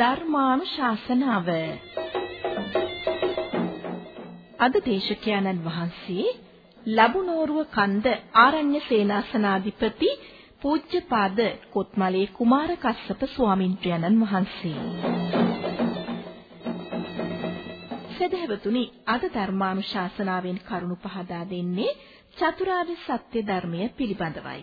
ධර්මානුශාසනාව අද දේශකයන්න් වහන්සේ ලබුනෝරුව කන්ද ආරණ්‍ය සේනාසනාධිපති පූජ්‍යපාද කොත්මලේ කුමාර කස්සප ස්වාමින්ත්‍රයන්න් වහන්සේ. සදහවතුනි අද ධර්මානුශාසනාවෙන් කරුණු පහදා දෙන්නේ චතුරාර්ය සත්‍ය ධර්මය පිළිබඳවයි.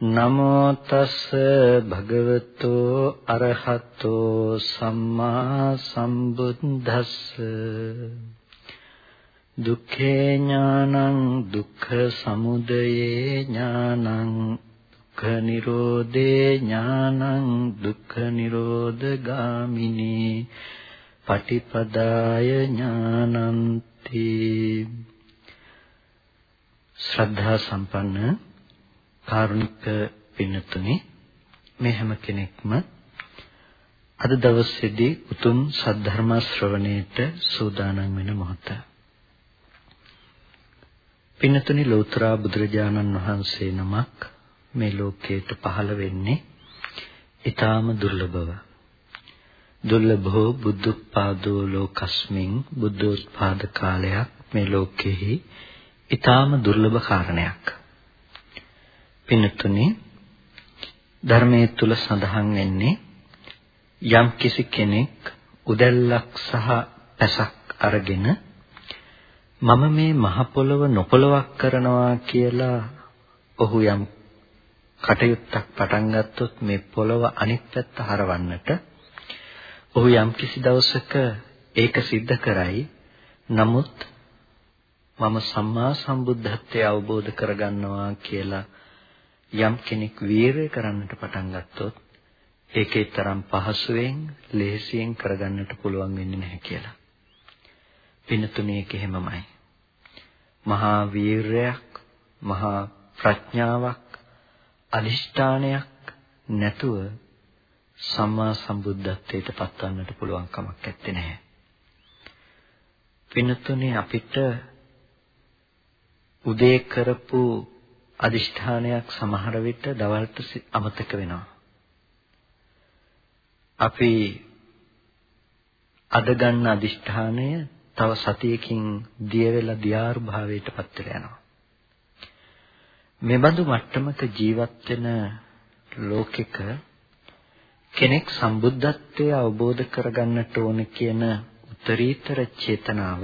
නමෝ තස් භගවතෝ අරහතෝ සම්මා සම්බුද්දස්ස. දුක්ඛේ ඥානං දුක්ඛ සමුදයේ ඥානං දුක්ඛ නිරෝධේ ඥානං දුක්ඛ නිරෝධගාමිනී පටිපදාය ඥානන්ති. ශ්‍රද්ධා සම්පන්න කාරුණික පින්නතුනි මේ හැම කෙනෙක්ම අද දවසේදී උතුම් සද්ධර්ම ශ්‍රවණයට සූදානම් වෙන මොහොත. පින්නතුනි ලෝතර බුදුරජාණන් වහන්සේ නමක් මේ ලෝකයට පහළ වෙන්නේ ඊටාම දුර්ලභව. දුර්ලභෝ බුද්ධපාදෝ ලෝකස්මින් බුද්ධෝත්පාද කාලයක් මේ ලෝකෙහි ඊටාම දුර්ලභ කාරණයක්. පින්තුනේ ධර්මයේ තුල සඳහන් වෙන්නේ යම් කිසි කෙනෙක් උදැල්ලක් සහ පැසක් අරගෙන මම මේ මහ පොළව නොපොළවක් කරනවා කියලා ඔහු යම් කටයුත්තක් පටන් ගත්තොත් මේ පොළව අනිත් පැත්ත හරවන්නට ඔහු යම් කිසි දවසක ඒක सिद्ध කරයි නමුත් මම සම්මා සම්බුද්ධත්වයට අවබෝධ කරගන්නවා කියලා යම් කෙනෙක් වීරය කරන්නට පටන් ගත්තොත් ඒකේ තරම් පහසුවෙන් ලේසියෙන් කරගන්නට පුළුවන් වෙන්නේ නැහැ කියලා. පින්තුනේ ඒක එහෙමමයි. මහා වීරයක්, මහා ප්‍රඥාවක්, අදිෂ්ඨානයක් නැතුව සම්මා සම්බුද්ධත්වයට පත්වන්නට පුළුවන් කමක් නැත්තේ නැහැ. පින්තුනේ අපිට උදේ කරපු අදිෂ්ඨානයක් සමහර විට දවල්ට අමතක වෙනවා. අපි අද ගන්න අදිෂ්ඨානය තව සතියකින් දිය වෙලා දියාරු භාවයටපත් වෙලා යනවා. මෙබඳු මට්ටමක ජීවත් වෙන ලෝකෙක කෙනෙක් සම්බුද්ධත්වයේ අවබෝධ කරගන්නට ඕන කියන උත්තරීතර චේතනාව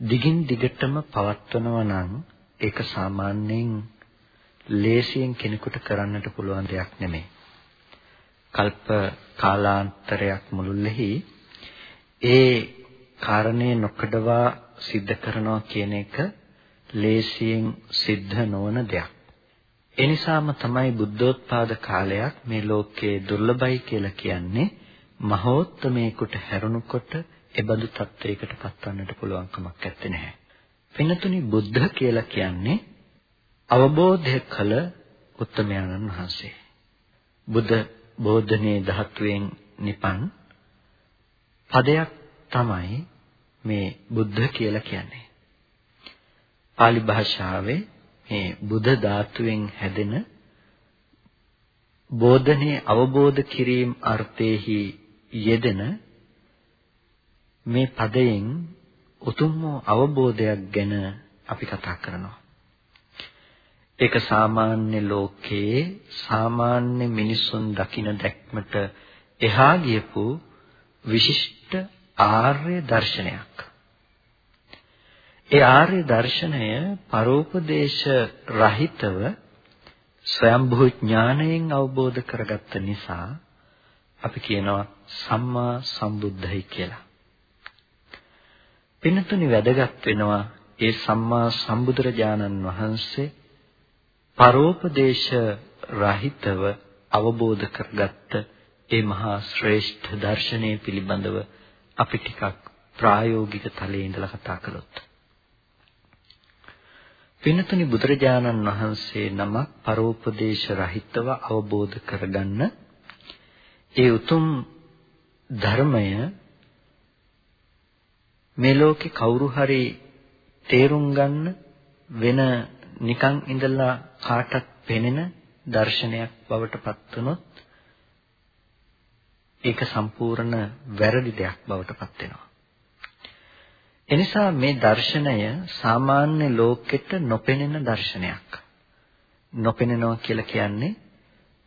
දිගින් දිගටම පවත්වනවා නම් ඒක සාමාන්‍යයෙන් ලේසියෙන් කෙනෙකුට කරන්නට පුළුවන් දෙයක් නෙමෙයි. කල්ප කාලාන්තරයක් මුළුල්ලෙහි ඒ කාරණේ නොකඩවා සිද්ධ කරනවා කියන එක ලේසියෙන් සිද්ධ නොවන දෙයක්. ඒ නිසාම තමයි බුද්ධෝත්පාද කාලයක් මේ ලෝකයේ දුර්ලභයි කියලා කියන්නේ මහෝත්තමේකට හැරුණුකොට එබඳු තත්වයකට පත්වන්නට පුළුවන් කමක් නැත්තේ. පින්නතුනි බුද්ධ කියලා කියන්නේ අවබෝධය කළ උත්තමයන්න් වහන්සේ. බුද්ධ බෝධනේ ධාතුවෙන් නිපන් පදයක් තමයි මේ බුද්ධ කියලා කියන්නේ. pāli භාෂාවේ මේ බුද්ධ ධාතුවෙන් හැදෙන බෝධනේ අවබෝධ කිරීම අර්ථයේහි යෙදෙන මේ පදයෙන් උතුම් වූ අවබෝධයක් ගැන අපි කතා කරනවා. ඒක සාමාන්‍ය ලෝකයේ සාමාන්‍ය මිනිසුන් දකින දැක්මට එහා ගියපු විශිෂ්ට ආර්ය දර්ශනයක්. ඒ ආර්ය දර්ශනය පරෝපදේශ රහිතව ස්වයම්භූ ඥාණයෙන් අවබෝධ කරගත්ත නිසා අපි කියනවා සම්මා සම්බුද්ධයි කියලා. පින්තුනි වැදගත් වෙනවා ඒ සම්මා සම්බුදුරජාණන් වහන්සේ පරෝපදේශ රහිතව අවබෝධ කරගත්ත ඒ මහා ශ්‍රේෂ්ඨ දර්ශනය පිළිබඳව අපි ටිකක් ප්‍රායෝගික තලයේ ඉඳලා කතා කළොත්. පින්තුනි බුදුරජාණන් වහන්සේ නමක් පරෝපදේශ රහිතව අවබෝධ කරගන්න ඒ උතුම් ධර්මය මේ ලෝකේ කවුරු හරි තේරුම් ගන්න වෙන නිකන් ඉඳලා කාටත් පෙනෙන දර්ශනයක් බවට පත් වුනොත් ඒක සම්පූර්ණ වැරදි දෙයක් බවට පත් වෙනවා. එනිසා මේ දර්ශනය සාමාන්‍ය ලෝකෙට නොපෙනෙන දර්ශනයක්. නොපෙනෙනවා කියලා කියන්නේ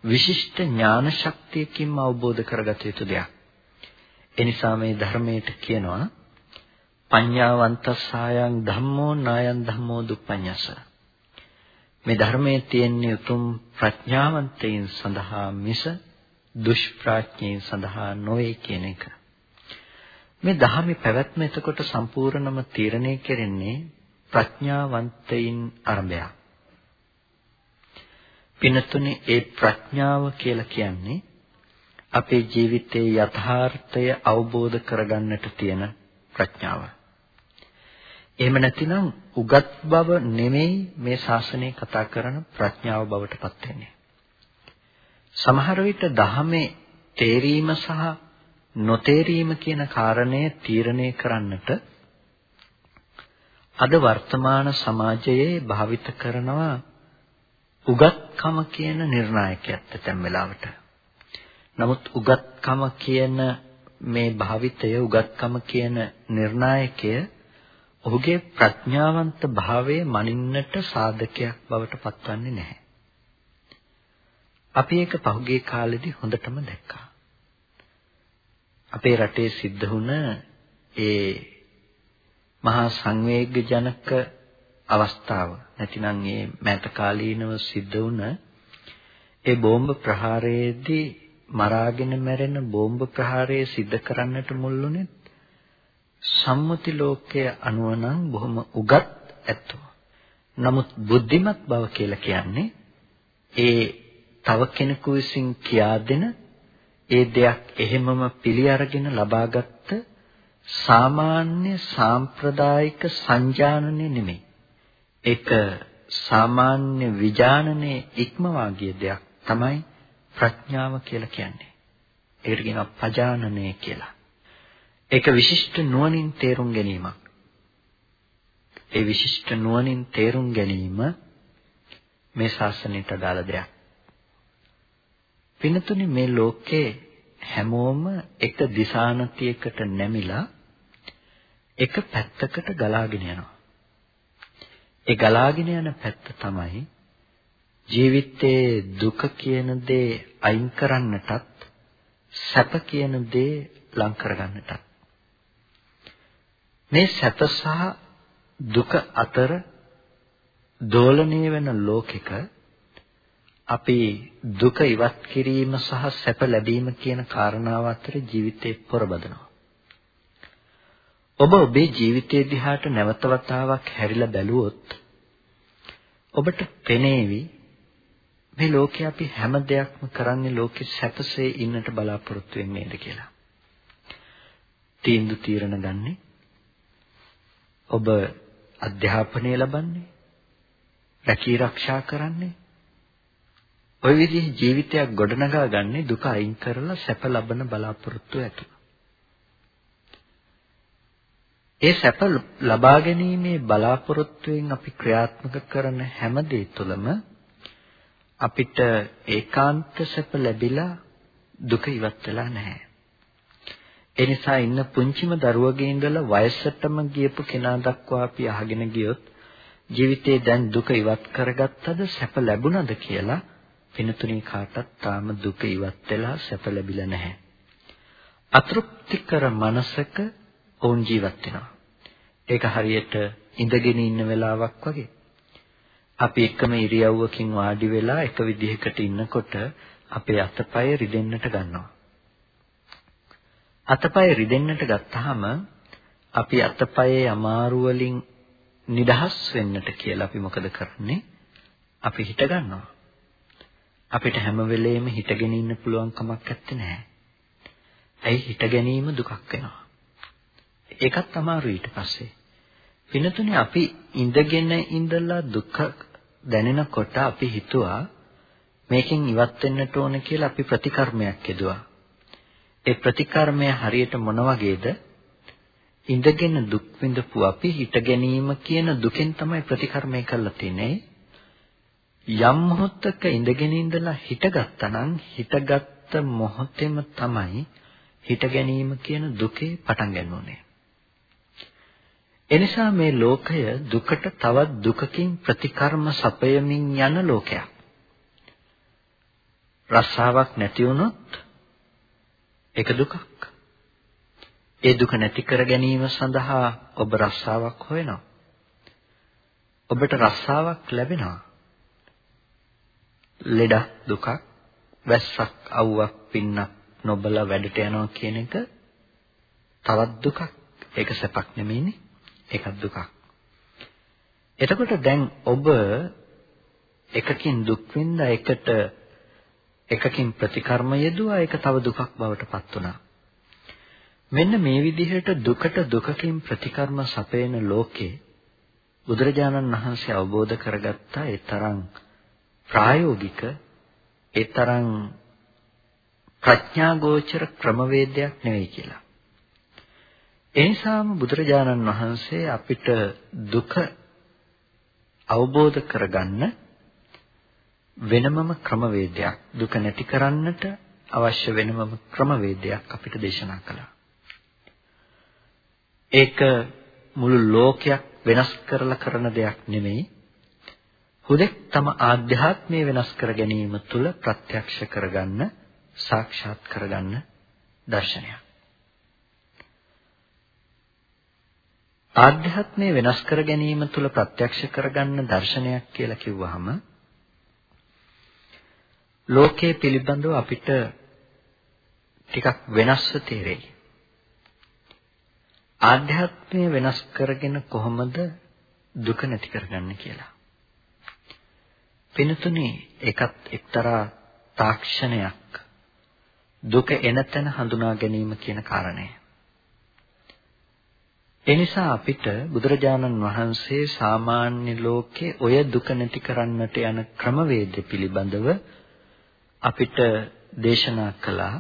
විශිෂ්ට ඥාන ශක්තියකින්ම අවබෝධ කරගත යුතු දෙයක්. එනිසා මේ ධර්මයට කියනවා පඤ්ඤාවන්තස්සායන් ධම්මෝ නායන් ධම්මෝ දුප්පඤ්ඤස. මේ ධර්මයේ තියෙන උතුම් ප්‍රඥාවන්තයින් සඳහා මිස දුෂ්ප්‍රඥයින් සඳහා නොවේ කියන එක. මේ ධර්මයේ පැවැත්ම එතකොට සම්පූර්ණම තීරණය කෙරෙන්නේ ප්‍රඥාවන්තයින් අරඹයක්. පිනතුනේ ඒ ප්‍රඥාව කියලා කියන්නේ අපේ ජීවිතයේ යථාර්ථය අවබෝධ කරගන්නට තියෙන ප්‍රඥාව. එහෙම නැතිනම් උගත් බව නෙමෙයි මේ ශාසනය කතා කරන ප්‍රඥාව බවට පත් වෙන්නේ. සමහර විට දහමේ තේරීම සහ නොතේරීම කියන කාරණය තීරණය කරන්නට අද වර්තමාන සමාජයේ භාවිත කරනවා උගත්කම කියන නිර්ණායකයත් ඇතැම් වෙලාවට. නමුත් උගත්කම කියන මේ භාවිතය උගත්කම කියන නිර්ණායකය ඔහුගේ ප්‍රඥාවන්ත භාවයේ මනින්නට සාධකයක් බවට පත්වන්නේ නැහැ. අපි ඒක පහුගිය කාලෙදී හොඳටම දැක්කා. අපේ රටේ සිද්ධ වුණ ඒ මහා සංවේගජනක අවස්ථාව නැතිනම් ඒ මෑත කාලීනව සිද්ධ වුණ ඒ බෝම්බ ප්‍රහාරයේදී මරාගෙන මැරෙන බෝම්බ ප්‍රහාරය සිද්ධ කරන්නට මුල් වුණේ සම්මුති ලෝකයේ අනුව නම් බොහොම උගත් ඇත්තෝ. නමුත් බුද්ධිමත් බව කියලා කියන්නේ ඒ තව කෙනෙකු විසින් කියා දෙන ඒ දෙයක් එහෙමම පිළි අරගෙන ලබාගත් සාමාන්‍ය සාම්ප්‍රදායික සංජානනය නෙමෙයි. ඒක සාමාන්‍ය විඥානනයේ ඉක්මවා ගිය දෙයක් තමයි ප්‍රඥාව කියලා කියන්නේ. ඒකට කියනවා පජානනය කියලා. ඒක විශිෂ්ට නුවණින් තේරුම් ගැනීමක්. ඒ විශිෂ්ට නුවණින් තේරුම් ගැනීම මේ ශාසනයට අදාළ දෙයක්. පින්තුනි මේ ලෝකේ හැමෝම එක දිශානතියකට නැමිලා එක පැත්තකට ගලාගෙන යනවා. ඒ ගලාගෙන යන පැත්ත තමයි ජීවිතයේ දුක කියන දේ අයින් කරන්නටත් සැප කියන දේ ලං කරගන්නටත් මේ සැප සහ දුක අතර දෝලණය වෙන ලෝකෙක අපි දුක ඉවත් කිරීම සහ සැප ලැබීම කියන කාරණාව අතර ජීවිතේ පොරබදනවා. ඔබ ඔබේ ජීවිතයේ දිහාට නැවත වතාවක් හැරිලා බැලුවොත් ඔබට පෙනේවි මේ ලෝකේ අපි හැම දෙයක්ම කරන්නේ ලෝකෙ සැපසේ ඉන්නට බලාපොරොත්තු වෙන්නේද කියලා. තීන්දුව తీරන ගන්නේ ඔබ අධ්‍යාපනය ලබන්නේ රැකී ආරක්ෂා කරන්නේ ওই විදිහේ ජීවිතයක් ගොඩනගා ගන්නේ දුක අයින් කරලා සැප ලබන බලාපොරොත්තු ඇතුව. ඒ සැප ලබා ගැනීමේ බලාපොරොත්තුවෙන් අපි ක්‍රියාත්මක කරන හැම දේ තුළම අපිට ඒකාන්ත සැප ලැබිලා දුක ඉවත් වෙලා නැහැ. ඒ නිසා ඉන්න පුංචිම දරුවගේ ඉඳලා වයසටම ගියපු කෙනා දක්වා අපි අහගෙන ගියොත් ජීවිතේ දැන් දුක ඉවත් කරගත්තද සැප ලැබුණද කියලා වෙනතුණී කාටත් තාම දුක ඉවත් වෙලා සැප ලැබිලා නැහැ. අතෘප්තිකර මනසක ඔවුන් ජීවත් වෙනවා. ඒක හරියට ඉඳගෙන ඉන්න වෙලාවක් වගේ. අපි එකම ඉරියව්වකින් වාඩි වෙලා එක විදිහකට ඉන්නකොට අපේ අතපය රිදෙන්නට ගන්නවා. අතපය රිදෙන්නට ගත්තාම අපි අතපයේ අමාරු වලින් නිදහස් වෙන්නට කියලා අපි මොකද කරන්නේ? අපි හිට ගන්නවා. අපිට හැම වෙලෙම හිටගෙන ඉන්න පුළුවන් කමක් නැත්තේ. ඇයි හිට ගැනීම දුකක් වෙනවා. ඒකත් අමාරුයි ඊට පස්සේ. වෙනතුනේ අපි ඉඳගෙන ඉඳලා දුක දැනෙනකොට අපි හිතුවා මේකෙන් ඉවත් වෙන්නට ඕන කියලා අපි ප්‍රතිකර්මයක් යෙදුවා. ඒ ප්‍රතිකර්මය හරියට මොන වගේද? ඉඳගෙන දුක් විඳපු අපි හිට ගැනීම කියන දුකෙන් තමයි ප්‍රතිකර්මය කරලා තින්නේ. යම් මොහොතක ඉඳගෙන ඉඳලා හිටගත්තා නම් හිටගත්ත මොහොතේම තමයි හිට ගැනීම කියන දුකේ පටන් ගන්න ඕනේ. එනිසා මේ ලෝකය දුකට තවත් දුකකින් ප්‍රතිකර්ම සපයමින් යන ලෝකයක්. රස්සාවක් නැති වුණොත් ඒක දුකක්. ඒ දුක නැති කර ගැනීම සඳහා ඔබ රස්සාවක් හොයනවා. ඔබට රස්සාවක් ලැබෙනවා. ලෙඩ දුකක්, වැස්සක්, අවුවක්, පින්නක් නොබල වැඩට යනවා කියන එක තවත් දුකක්. ඒක සැපක් නෙමෙයිනේ. ඒකත් දුකක්. එතකොට දැන් ඔබ එකකින් දුක් විඳා එකට එකකින් ප්‍රතිකර්ම යෙදුවා ඒක තව දුකක් බවට පත් වුණා. මෙන්න මේ විදිහට දුකට දුකකින් ප්‍රතිකර්ම සපයන ලෝකේ බුදුරජාණන් වහන්සේ අවබෝධ කරගත්තා ඒ තරම් ප්‍රායෝගික ඒ තරම් ප්‍රඥාගෝචර ක්‍රමවේදයක් නෙවෙයි කියලා. එනිසාම බුදුරජාණන් වහන්සේ අපිට දුක අවබෝධ කරගන්න වෙනමම ක්‍රමවේදයක් දුක නැති කරන්නට අවශ්‍ය වෙනමම ක්‍රමවේදයක් අපිට දේශනා කළා. ඒක මුළු ලෝකයක් වෙනස් කරලා කරන දෙයක් නෙමෙයි. හුදෙක් තම ආධ්‍යාත්මය වෙනස් කර ගැනීම තුළ ප්‍රත්‍යක්ෂ කරගන්න සාක්ෂාත් කරගන්න දර්ශනයක්. ආධ්‍යාත්මය වෙනස් කර ගැනීම තුළ ප්‍රත්‍යක්ෂ කරගන්න දර්ශනයක් කියලා කිව්වහම ලෝකයේ පිළිබඳව අපිට ටිකක් වෙනස්ව තේරෙයි. ආධ්‍යාත්මය වෙනස් කරගෙන කොහොමද දුක නැති කරගන්නේ කියලා. පින්තුනේ ඒකත් එක්තරා තාක්ෂණයක් දුක එන තැන හඳුනා ගැනීම කියන කාරණය. එනිසා අපිට බුදුරජාණන් වහන්සේ සාමාන්‍ය ලෝකේ ඔය දුක නැති කරන්නට යන ක්‍රමවේද පිළිබඳව අපිට දේශනා කළා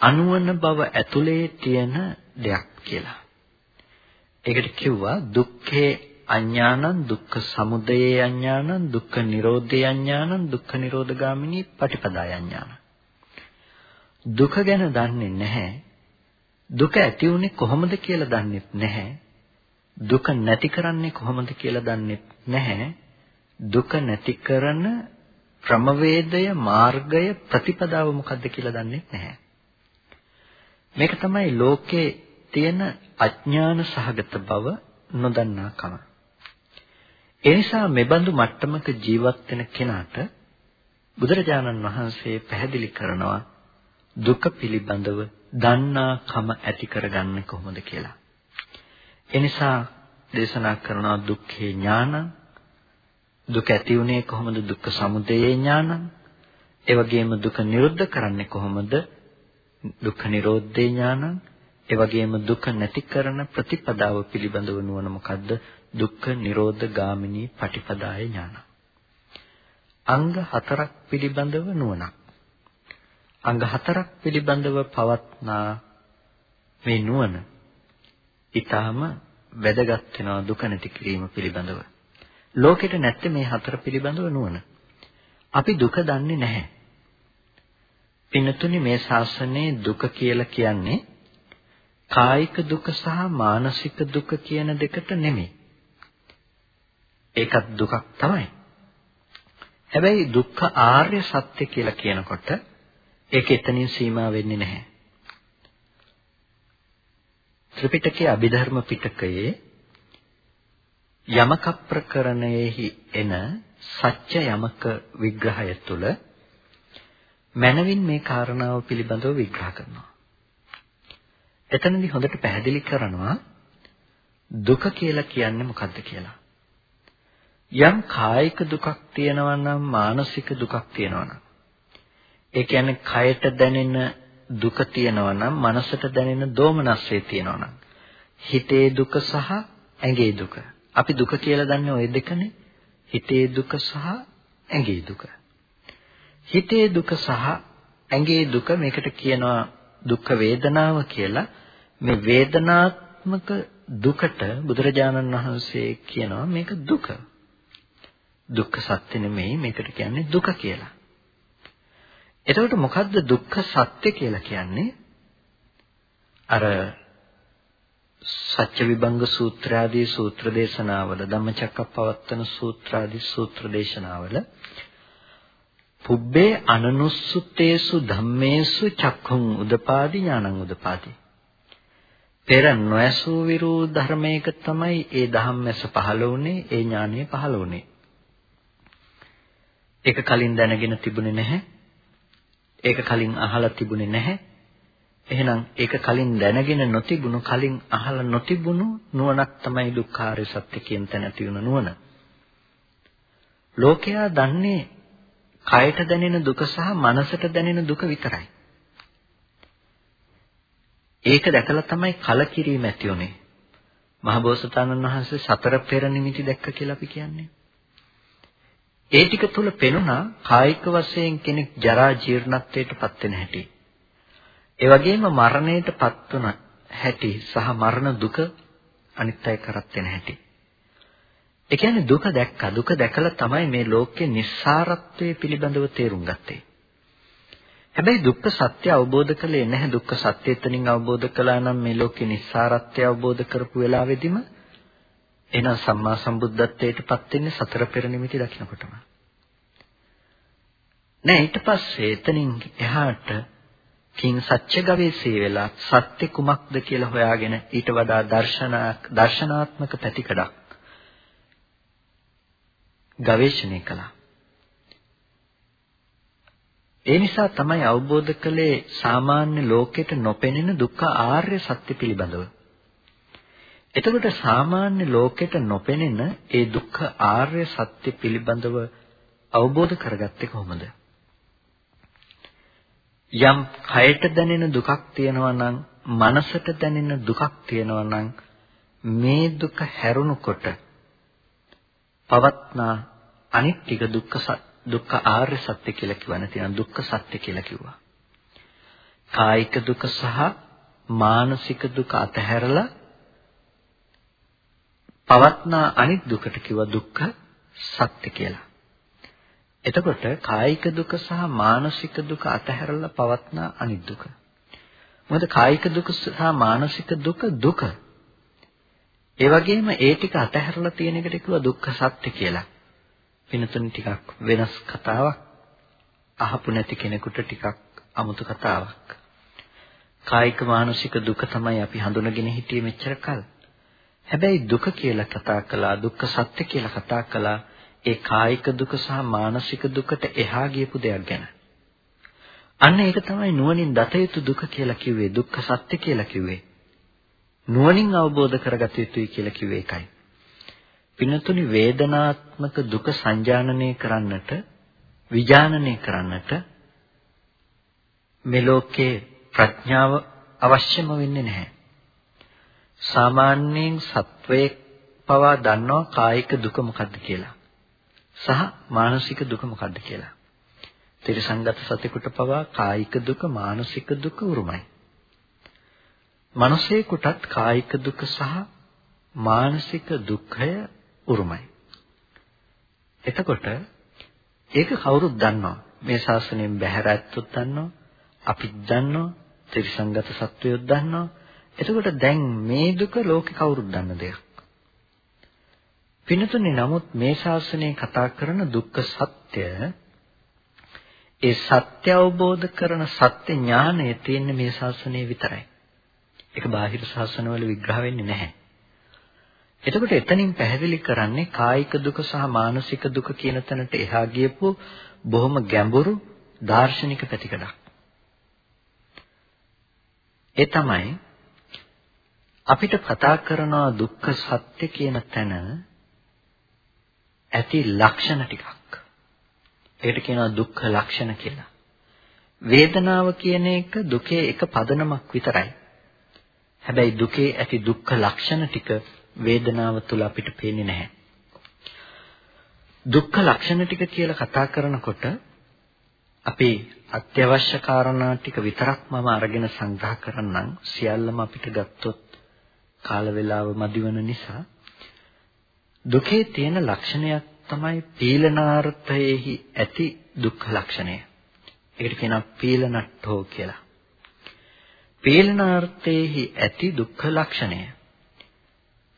අනුවන බව ඇතුලේ තියෙන දෙයක් කියලා. ඒකට කිව්වා දුක්ඛේ අඥානං දුක්ඛ සමුදයේ අඥානං දුක්ඛ නිරෝධේ අඥානං දුක්ඛ නිරෝධගාමිනී පටිපදාය අඥානං. දුක ගැන දන්නේ නැහැ දුක ඇති වුනේ කොහොමද කියලා දන්නෙත් නැහැ. දුක නැති කරන්නේ කොහොමද කියලා දන්නෙත් නැහැ. දුක නැති කරන ක්‍රමවේදය මාර්ගය ප්‍රතිපදාව මොකක්ද කියලා දන්නෙත් නැහැ. මේක තමයි ලෝකේ තියෙන අඥාන සහගත බව නොදන්නාකම. ඒ නිසා මෙබඳු මට්ටමක ජීවත් වෙන කෙනාට බුදුරජාණන් වහන්සේ පැහැදිලි කරනවා දුක පිළිබඳව දන්නා කම ඇති කරගන්නේ කොහොමද කියලා. එනිසා දේශනා කරනවා දුක්ඛේ ඥානං දුක ඇති උනේ කොහොමද? දුක්ඛ සමුදයේ ඥානං. ඒ වගේම දුක නිරුද්ධ කරන්නේ කොහොමද? දුක්ඛ නිරෝධේ ඥානං. ඒ වගේම දුක නැති කරන ප්‍රතිපදාව පිළිබඳව නුවණ මොකද්ද? දුක්ඛ නිරෝධ ගාමිනී පටිපදාය ඥානං. අංග හතරක් පිළිබඳව නුවණක්. අංග හතරක් පිළිබඳව පවත්නා මේ නුවණ ඊටාම වැදගත් වෙනවා දුක නැති කිරීම පිළිබඳව. ලෝකෙට නැත්තේ මේ හතර පිළිබඳව නුවණ. අපි දුක දන්නේ නැහැ. පින්නතුනි මේ ශාසනයේ දුක කියලා කියන්නේ කායික දුක සහ මානසික දුක කියන දෙකට නෙමෙයි. ඒකත් දුකක් තමයි. හැබැයි දුක්ඛ ආර්ය සත්‍ය කියලා කියනකොට ඒක එතනින් සීමා වෙන්නේ නැහැ. ත්‍රිපිටකයේ අභිධර්ම පිටකයේ යමක ප්‍රකරණයෙහි එන සත්‍ය යමක විග්‍රහය තුළ මනවින් මේ කාරණාව පිළිබඳව විග්‍රහ කරනවා. එතනදී හොඳට පැහැදිලි කරනවා දුක කියලා කියන්නේ මොකක්ද කියලා. යම් කායික දුකක් තියෙනවා නම් මානසික දුකක් තියෙනවා නම් ඒ කියන්නේ කයට දැනෙන දුක තියෙනවා නම් මනසට දැනෙන දෝමනස්සේ තියෙනවා නම් හිතේ දුක සහ ඇඟේ දුක. අපි දුක කියලා දන්නේ ওই දෙකනේ. හිතේ දුක සහ ඇඟේ දුක. හිතේ දුක සහ ඇඟේ දුක මේකට කියනවා දුක් වේදනාව කියලා. මේ වේදනාත්මක දුකට බුදුරජාණන් වහන්සේ කියනවා මේක දුක. දුක්ඛ සත්‍ය නෙමෙයි මේකට කියන්නේ දුක කියලා. එතකොට මොකද්ද දුක්ඛ සත්‍ය කියලා කියන්නේ? අර සත්‍ය විභංග සූත්‍රාදී සූත්‍ර දේශනාවල ධම්මචක්කප්පවත්තන සූත්‍රාදී සූත්‍ර දේශනාවල පුබ්බේ අනනුස්සුතේසු ධම්මේසු චක්ඛුං උදපාදි ඥානං උදපාදි. පෙර නොඇසූ විරූ ධර්මයක තමයි ඒ ධම්මැස පහළ වුනේ ඒ ඥානය පහළ වුනේ. ඒක කලින් දැනගෙන තිබුණේ නැහැ. ඒක කලින් අහලා තිබුණේ නැහැ. එහෙනම් ඒක කලින් දැනගෙන නොතිබුණු කලින් අහලා නොතිබුණු නුවණක් තමයි දුක්ඛාරය සත්‍ය කියන තැන ඇති වෙන නුවණ. ලෝකයා දන්නේ කයට දැනෙන දුක සහ මනසට දැනෙන දුක විතරයි. ඒක දැකලා තමයි කලකිරීම ඇති උනේ. මහබෝසතාණන් වහන්සේ සතර පෙර නිමිති දැක්ක කියලා අපි කියන්නේ. ඒ ටික තුල පෙනුණා කායික වශයෙන් කෙනෙක් ජරා ජීර්ණත්වයට පත් වෙන හැටි. ඒ වගේම මරණයට පත් වන හැටි සහ මරණ දුක අනිත් අය කරත් වෙන හැටි. ඒ කියන්නේ දුක දැක්කා. දුක දැකලා තමයි මේ ලෝකේ නිස්සාරත්වයේ පිළිබඳව තේරුම් ගත්තේ. හැබැයි දුක්ඛ සත්‍ය අවබෝධ කළේ නැහැ. දුක්ඛ සත්‍ය එතනින් අවබෝධ කළා නම් මේ ලෝකේ නිස්සාරත්වය අවබෝධ කරපු වෙලාවෙදිම එහෙනම් සම්මා සම්බුද්ධත්වයට පත් වෙන්නේ සතර පෙර නිමිති දකින්නකොටම. නෑ ඊට පස්සේ එතනින් එහාට කිං සත්‍ය ගවේෂී වෙලා සත්‍ය කුමක්ද කියලා හොයාගෙන ඊට වඩා දර්ශනාක් දර්ශනාත්මක පැතිකඩක් ගවේෂණය කළා. ඒ නිසා තමයි අවබෝධ කළේ සාමාන්‍ය ලෝකෙට නොපෙනෙන දුක්ඛ ආර්ය සත්‍ය පිළිබඳව. එතකොට සාමාන්‍ය ලෝකෙට නොපෙනෙන ඒ දුක්ඛ ආර්ය සත්‍ය පිළිබඳව අවබෝධ කරගත්තේ කොහොමද? යම් කයට දැනෙන දුකක් තියෙනවා නම් මනසට දැනෙන දුකක් තියෙනවා නම් මේ දුක හැරුණකොට පවත්නා අනිත් ටික දුක්ඛ දුක්ඛ ආර්ය සත්‍ය කියලා කියවන තියෙන දුක්ඛ සත්‍ය කියලා කිව්වා. කායික දුක සහ මානසික දුක අතහැරලා පවත්නා අනිත් දුකට කිව්වා දුක්ඛ සත්‍ය කියලා. එතකොට කායික දුක සහ මානසික දුක අතහැරලා පවත්නා අනිත් දුක. මොකද කායික දුක සහ මානසික දුක දුක. ඒ වගේම ඒ ටික අතහැරලා තියෙන එකට කිව්වා දුක්ඛ සත්‍ය කියලා. වෙනතුන් ටිකක් වෙනස් කතාවක්. අහපු නැති කෙනෙකුට ටිකක් අමුතු කතාවක්. කායික මානසික දුක තමයි අපි හඳුනගෙන හිටියේ මෙච්චර කල්. හැබැයි දුක කියලා කතා කළා දුක්ඛ සත්‍ය කියලා කතා කළා ඒ කායික දුක සහ මානසික දුකට එහා ගියපු දෙයක් ගැන. අන්න ඒක තමයි නුවණින් දත යුතු දුක කියලා කිව්වේ දුක්ඛ සත්‍ය කියලා කිව්වේ. නුවණින් අවබෝධ කරගත යුතුයි කියලා කිව්වේ ඒකයි. පිනතුනි වේදනාත්මක දුක සංජානනය කරන්නට විඥානනය කරන්නට මේ ලෝකේ ප්‍රඥාව අවශ්‍යම වෙන්නේ නැහැ. සාමාන්‍යයෙන් සත්වයේ පවා දන්නවා කායික දුක මොකක්ද කියලා. සහ මානසික දුක මොකක්ද කියලා. ත්‍රිසංගත සතෙකුට පවා කායික දුක මානසික දුක උරුමයි. මනසේකටත් කායික දුක සහ මානසික දුක්ඛය උරුමයි. එතකොට ඒක කවුරුත් දන්නවා. මේ ශාසනයෙන් බැහැර ඇත්තොත් දන්නවා. අපිත් දන්නවා. ත්‍රිසංගත සත්වයොත් දන්නවා. එතකොට දැන් මේ දුක ලෝකේ කවුරුත් දන්න දෙයක්. පිනතුනේ නමුත් මේ ශාසනය කතා කරන දුක්ඛ සත්‍ය ඒ සත්‍ය අවබෝධ කරන සත්‍ය ඥානය තියෙන්නේ මේ ශාසනයේ විතරයි. ඒක බාහිර ශාසනවල විග්‍රහ වෙන්නේ නැහැ. එතකොට එතනින් පැහැදිලි කරන්නේ කායික දුක සහ මානසික දුක කියන තැනට එහා ගියපු බොහොම ගැඹුරු දාර්ශනික පැතිකඩක්. ඒ තමයි අපිට කතා කරන දුක්ඛ සත්‍ය කියන තැන ඇති ලක්ෂණ ටිකක්. ඒකට කියනවා දුක්ඛ ලක්ෂණ කියලා. වේදනාව කියන එක දුකේ එක පදනමක් විතරයි. හැබැයි දුකේ ඇති දුක්ඛ ලක්ෂණ ටික වේදනාව තුල අපිට පේන්නේ නැහැ. දුක්ඛ ලක්ෂණ ටික කියලා කතා කරනකොට අපි අත්‍යවශ්‍ය කාරණා ටික විතරක් මම අරගෙන සංග්‍රහ කරන්නම් සියල්ලම අපිට ගත්තොත් කාල වේලාව මදිවන නිසා දුකේ තියෙන ලක්ෂණයක් තමයි පීලනාර්ථයේහි ඇති දුක්ඛ ලක්ෂණය. ඒකට කියනවා පීලනට්ඨෝ කියලා. පීලනාර්ථයේහි ඇති දුක්ඛ ලක්ෂණය.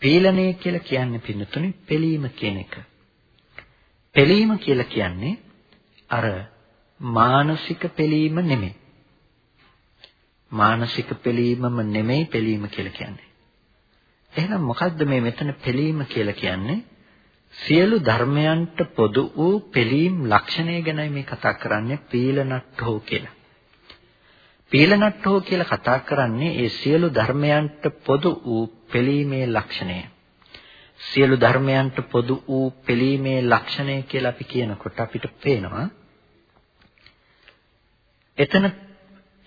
පීලනය කියලා කියන්නේ පින්නතුනේ පෙලීම කියන එක. පෙලීම කියලා කියන්නේ අර මානසික පෙලීම නෙමෙයි. මානසික පෙලීමම නෙමෙයි පෙලීම කියලා කියන්නේ. එහෙනම් මොකද්ද මේ මෙතන පෙලීම කියලා කියන්නේ? සියලු ධර්මයන්ට පොදු වූ පෙලීම් ලක්ෂණය ගැනයි මේ කතා කරන්නේ පීලනට්ඨෝ කියලා. පීලනට්ඨෝ කියලා කතා කරන්නේ ඒ සියලු ධර්මයන්ට පොදු වූ පෙලීමේ ලක්ෂණය. සියලු ධර්මයන්ට පොදු වූ පෙලීමේ ලක්ෂණය කියලා අපි කියනකොට අපිට පේනවා එතන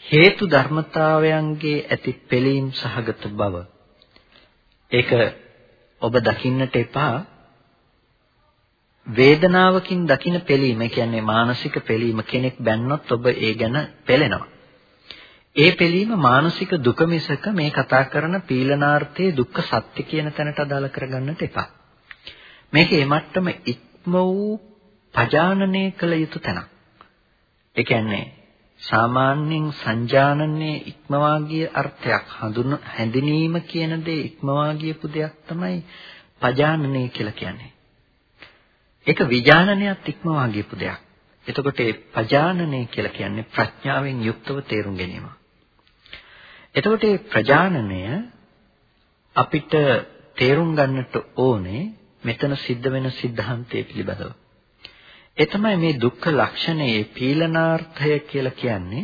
හේතු ධර්මතාවයන්ගේ ඇති පෙලීම් සහගත බව ඒක ඔබ දකින්නට එපා වේදනාවකින් දකින පෙලීම කියන්නේ මානසික පෙලීම කෙනෙක් බැන්නොත් ඔබ ඒ ගැන පෙළෙනවා ඒ පෙලීම මානසික දුක මිසක මේ කතා කරන පීලනාර්ථයේ දුක්ඛ සත්‍ය කියන තැනට අදාළ කරගන්නට එපා. මේක ඒ මට්ටම ඉක්ම වූ පජානනය කළ යුතු තැනක්. ඒ කියන්නේ සාමාන්‍යයෙන් සංජානනයේ ඉක්මවා ගිය අර්ථයක් හඳුන හැඳිනීම කියන දේ ඉක්මවා ගියපු දෙයක් තමයි පජානනය කියලා කියන්නේ. ඒක විජානනයත් ඉක්මවා ගියපු දෙයක්. එතකොට ඒ පජානනය කියලා කියන්නේ ප්‍රඥාවෙන් යුක්තව තේරුම් ගැනීම. එතකොට මේ ප්‍රජානනය අපිට තේරුම් ගන්නට ඕනේ මෙතන සිද්ධ වෙන સિદ્ધාන්තය පිළිබඳව. ඒ තමයි මේ දුක්ඛ ලක්ෂණයේ පීලනාර්ථය කියලා කියන්නේ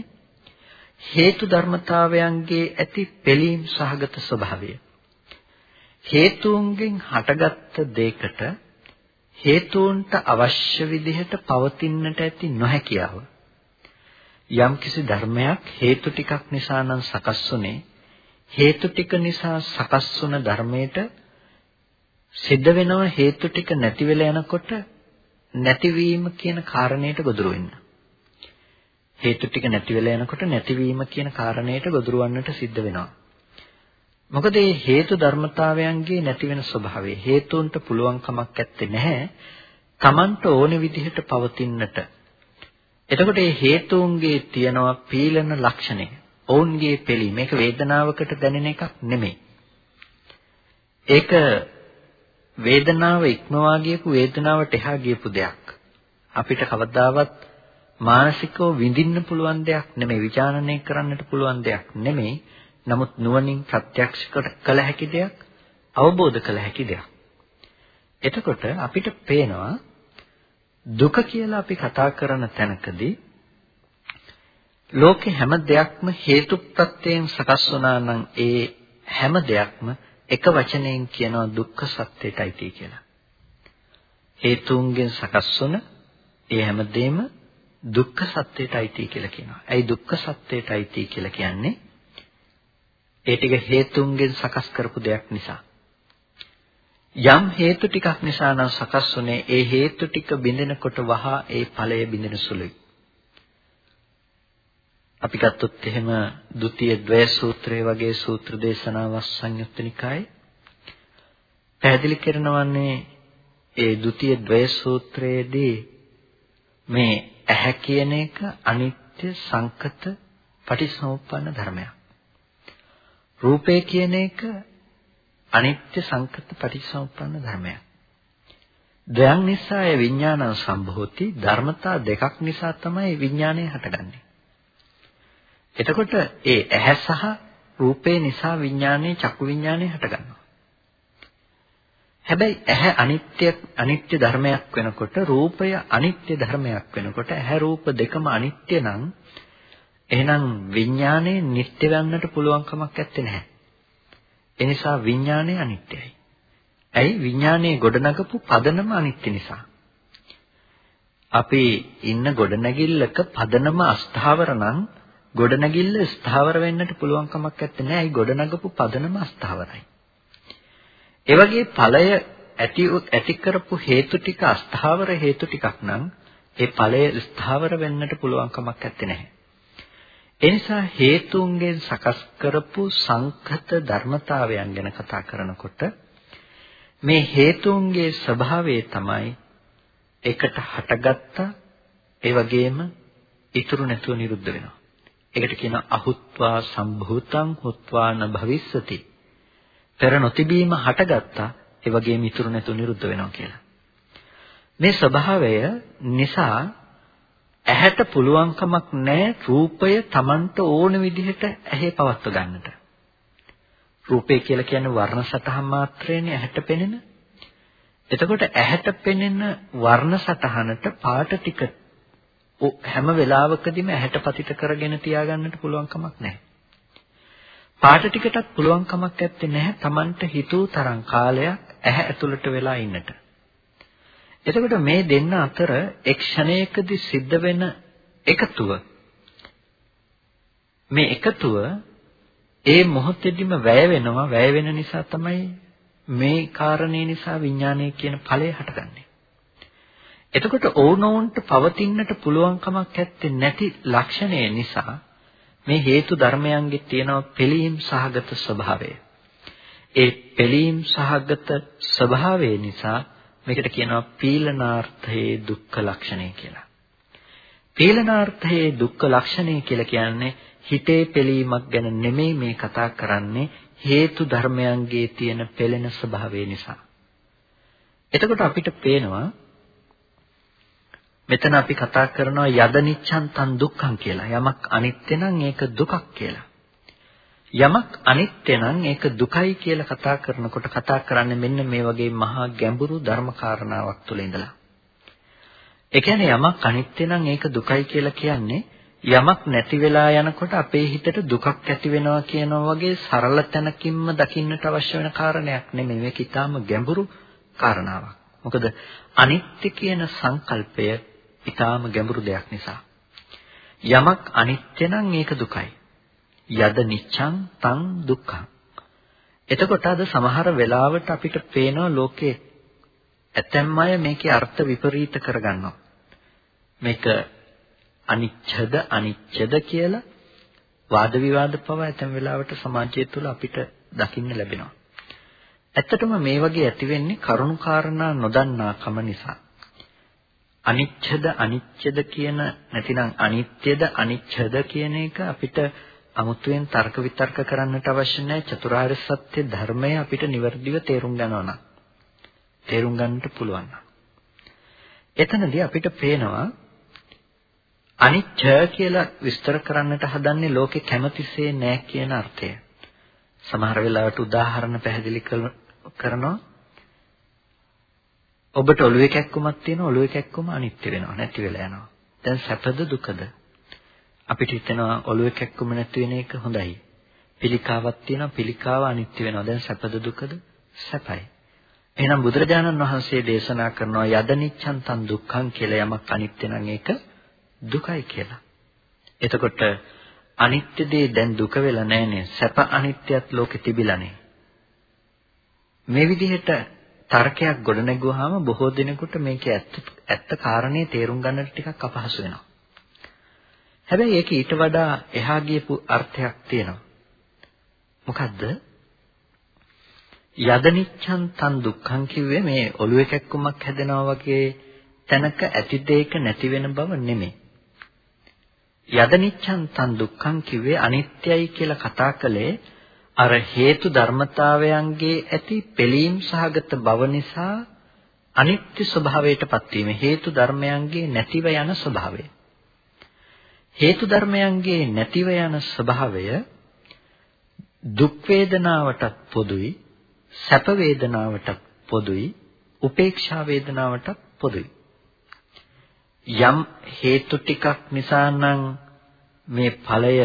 හේතු ධර්මතාවයන්ගේ ඇති පිළීම් සහගත ස්වභාවය. හේතුන්ගෙන් හටගත්ත දෙයකට හේතුන්ට අවශ්‍ය විදිහට පවතින්නට ඇති නොහැකියාව. යම්කිසි ධර්මයක් හේතු ටිකක් නිසා නම් සකස් වුනේ හේතු ටික නිසා සකස් වුණ ධර්මයට සිද්ධ වෙනව හේතු ටික නැති වෙලා යනකොට නැතිවීම කියන කාරණයට ගොදුරු වෙන්න. හේතු ටික නැති වෙලා යනකොට නැතිවීම කියන කාරණයට ගොදුරු වන්නට සිද්ධ වෙනවා. මොකද මේ හේතු ධර්මතාවයන්ගේ නැති වෙන ස්වභාවය හේතුන්ට පුළුවන් කමක් නැත්තේ නැහැ. Tamanට ඕන විදිහට පවතින්නට එතකොට මේ හේතුන්ගේ තියෙනවා පීලන ලක්ෂණය. ඔවුන්ගේ පිළි මේක වේදනාවකට දැනෙන එකක් නෙමෙයි. ඒක වේදනාව ඉක්මවා ගියපු වේදනාවට එහා ගියපු දෙයක්. අපිට කවදාවත් මානසිකව විඳින්න පුළුවන් දෙයක් නෙමෙයි විචාරණය කරන්නට පුළුවන් දෙයක් නෙමෙයි. නමුත් නුවණින් ප්‍රත්‍යක්ෂ කළ හැකි දෙයක්, අවබෝධ කළ හැකි දෙයක්. එතකොට අපිට පේනවා දුක කියලා අපි කතා කරන තැනකදී ලෝකේ හැම දෙයක්ම හේතු ප්‍රත්‍යයෙන් සකස් වුණා නම් ඒ හැම දෙයක්ම එක වචනයෙන් කියනවා දුක්ඛ සත්‍යයටයි කියලා. හේතුන්ගෙන් සකස් වුණ ඒ හැමදේම දුක්ඛ සත්‍යයටයි කියලා කියනවා. ඇයි දුක්ඛ සත්‍යයටයි කියලා කියන්නේ? ඒ ටික හේතුන්ගෙන් සකස් කරපු දෙයක් නිසා. යම් හේතු ටිකක් නිසා නම් සකස් වුනේ ඒ හේතු ටික බිඳෙනකොට වහා ඒ ඵලය බිඳෙන සුළුයි. අපි ගත්තොත් එහෙම ဒုတိ ය ද්වය සූත්‍රයේ වගේ සූත්‍ර දේශනාවක් සංයුත්ත නිකායේ පැහැදිලි කරනවන්නේ ඒ ဒုတိ ය ද්වය සූත්‍රයේදී මේ ඇහැ කියන එක අනිත්‍ය සංකත පටිසමුප්පන්න ධර්මයක්. රූපය කියන එක අනිත්‍ය සංකත පටිච්චසමුප්පන්න ධර්මයක්. දයන් නිසා ඒ විඥානං සම්භෝති ධර්මතා දෙකක් නිසා තමයි විඥානය හටගන්නේ. එතකොට ඒ ඇහැ සහ රූපේ නිසා විඥානයේ චක්කු විඥානය හටගන්නවා. හැබැයි ඇහැ අනිත්‍ය අනිත්‍ය ධර්මයක් වෙනකොට රූපය අනිත්‍ය ධර්මයක් වෙනකොට ඇහැ රූප දෙකම අනිත්‍ය නම් එහෙනම් විඥානයේ නිට්ටය වෙන්නට පුළුවන් කමක් නැත්තේ නැහැ. ඒ නිසා විඥානය අනිත්‍යයි. ඇයි විඥානයේ ගොඩනගපු පදනම අනිත්‍ය නිසා. අපි ඉන්න ගොඩනැගිල්ලක පදනම අස්ථාවර නම් ගොඩනැගිල්ල ස්ථාවර වෙන්නට පුළුවන් කමක් නැත්තේ. ඇයි ගොඩනගපු පදනම අස්ථාවරයි. ඒ වගේ ඵලය ඇති ඇති කරපු හේතු ටික අස්ථාවර හේතු ටිකක් නම් ඒ ඵලය ස්ථාවර වෙන්නට පුළුවන් කමක් නැත්තේ නැහැ. එනිසා හේතුන්ගෙන් සකස් කරපු සංකත ධර්මතාවයන් ගැන කතා කරනකොට මේ හේතුන්ගේ ස්වභාවය තමයි එකට හටගත්තා ඒ වගේම ඉතුරු නැතුව නිරුද්ධ වෙනවා. ඒකට කියනවා අහුත්වා සම්භූතං හුත්වා න භවිස්සති. පෙර නොතිබීම හටගත්තා ඒ වගේම ඉතුරු නැතුව නිරුද්ධ වෙනවා කියලා. මේ ස්වභාවය නිසා ඇහැට පුළුවන්කමක් නැහැ රූපය Tamanට ඕන විදිහට ඇහි පවත්ව ගන්නට. රූපය කියලා කියන්නේ වර්ණ සටහන් මාත්‍රේනේ ඇහැට පෙනෙන. එතකොට ඇහැට පෙනෙන වර්ණ සටහනට පාට ටික හැම වෙලාවකදීම ඇහැට පතිත කරගෙන තියාගන්නට පුළුවන් කමක් නැහැ. පාට ටිකටත් පුළුවන් කමක් නැත්තේ නැහැ Tamanට හිතූ තරම් කාලයක් ඇහැ ඇතුළට වෙලා ඉන්නට. එතකොට මේ දෙන්න අතර එක් ක්ෂණයකදී සිද්ධ වෙන එකතුව මේ එකතුව ඒ මොහොතේදීම වැය වෙනවා වැය වෙන නිසා තමයි මේ කාරණේ නිසා විඥානය කියන ඵලය හටගන්නේ. එතකොට ඕනෝන්ට පවතින්නට පුළුවන් කමක් නැති ලක්ෂණය නිසා මේ හේතු ධර්මයන්ගේ තියෙන පිළීම් සහගත ස්වභාවය. ඒ පිළීම් සහගත ස්වභාවය නිසා මේකට කියනවා පීලනාර්ථයේ දුක්ඛ ලක්ෂණය කියලා. පීලනාර්ථයේ දුක්ඛ ලක්ෂණය කියලා කියන්නේ හිතේ පෙළීමක් ගැන නෙමෙයි මේ කතා කරන්නේ හේතු ධර්මයන්ගේ තියෙන පෙළෙන ස්වභාවය නිසා. එතකොට අපිට පේනවා මෙතන අපි කතා කරනවා යදනිච්ඡන් තන් දුක්ඛං කියලා. යමක් අනිත්‍ය නම් ඒක දුකක් කියලා. යමක් අනිත්‍ය නම් ඒක දුකයි කියලා කතා කරනකොට කතා කරන්නේ මෙන්න මේ වගේ මහා ගැඹුරු ධර්ම කාරණාවක් තුළ ඉඳලා. ඒ කියන්නේ යමක් අනිත්‍ය නම් ඒක දුකයි කියලා කියන්නේ යමක් නැති වෙලා යනකොට අපේ හිතට දුකක් ඇති වෙනවා කියනවා වගේ සරල තැනකින්ම දකින්නට අවශ්‍ය වෙන කාරණයක් නෙමෙයි මේක ඊටාම ගැඹුරු කාරණාවක්. මොකද අනිත්‍ය කියන සංකල්පය ඊටාම ගැඹුරු දෙයක් නිසා. යමක් අනිත්‍ය නම් ඒක දුකයි. යද නිච්ඡං තං දුක්ඛං. එතකොට අද සමහර වෙලාවට අපිට පේනවා ලෝකේ ඇතැම් අය මේකේ අර්ථ විපරීත කරගන්නවා. මේක අනිච්ඡද අනිච්ඡද කියලා වාද විවාද පව ඇතැම් වෙලාවට සමාජය තුළ අපිට දකින්න ලැබෙනවා. ඇත්තටම මේ වගේ ඇති වෙන්නේ කරුණු කාරණා නොදන්නාකම නිසා. අනිච්ඡද අනිච්ඡද කියන නැතිනම් අනිත්‍යද අනිච්ඡද කියන එක අපිට අමුතුවෙන් තර්ක විතර්ක කරන්නට අවශ්‍ය නැහැ. චතුරාර්ය සත්‍ය ධර්මය අපිට નિවර්දිව තේරුම් ගන්නවා නම්. තේරුම් ගන්නට පුළුවන් නම්. එතනදී අපිට පේනවා අනිච්ච කියලා විස්තර කරන්නට හදන්නේ ලෝකේ කැමතිසේ නැහැ කියන අර්ථය. සමහර වෙලාවට උදාහරණ පැහැදිලි කරනවා ඔබට ඔළුවේ කැක්කුමක් තියෙනවා ඔළුවේ කැක්කුම අනිත්‍ය වෙනවා නැති වෙලා යනවා. දැන් සැපද දුකද? අපිට හිතෙනවා ඔළුවේ කැක්කුම නැති වෙන එක හොඳයි. පිළිකාවක් තියෙනවා පිළිකාව අනිත්‍ය වෙනවා. දැන් සැපද දුකද? සැපයි. එහෙනම් බුදුරජාණන් වහන්සේ දේශනා කරනවා යදනිච්ඡන් තන් දුක්ඛං කියලා යමක් අනිත්‍ය නම් ඒක දුකයි කියලා. එතකොට අනිත්‍ය දේ දැන් දුක වෙලා නැහනේ. සැප අනිත්‍යත් ලෝකෙ තිබිලානේ. මේ විදිහට තර්කයක් ගොඩනැගුවාම බොහෝ දිනෙකට මේකේ ඇත්ත ඇත්ත කාරණේ තේරුම් ගන්නට ටිකක් අපහසු වෙනවා. හැබැයි ඒක ඊට වඩා එහා ගියපු අර්ථයක් තියෙනවා. මොකද්ද? යදනිච්ඡන් තන් දුක්ඛං කිව්වේ මේ ඔළුවේ කැක්කුමක් හැදෙනවා වගේ තැනක ඇති දෙයක නැති වෙන බව නෙමෙයි. යදනිච්ඡන් තන් දුක්ඛං කිව්වේ අනිත්‍යයි කියලා කතා කළේ අර හේතු ධර්මතාවයන්ගේ ඇති පිළීම් සහගත බව නිසා අනිත්‍ය ස්වභාවයටපත් වීම හේතු ධර්මයන්ගේ නැතිව යන ස්වභාවය. හේතු ධර්මයන්ගේ නැතිව යන ස්වභාවය දුක් වේදනාවටත් පොදුයි සැප වේදනාවටත් පොදුයි උපේක්ෂා වේදනාවටත් පොදුයි යම් හේතු ටිකක් නිසා නම් මේ ඵලය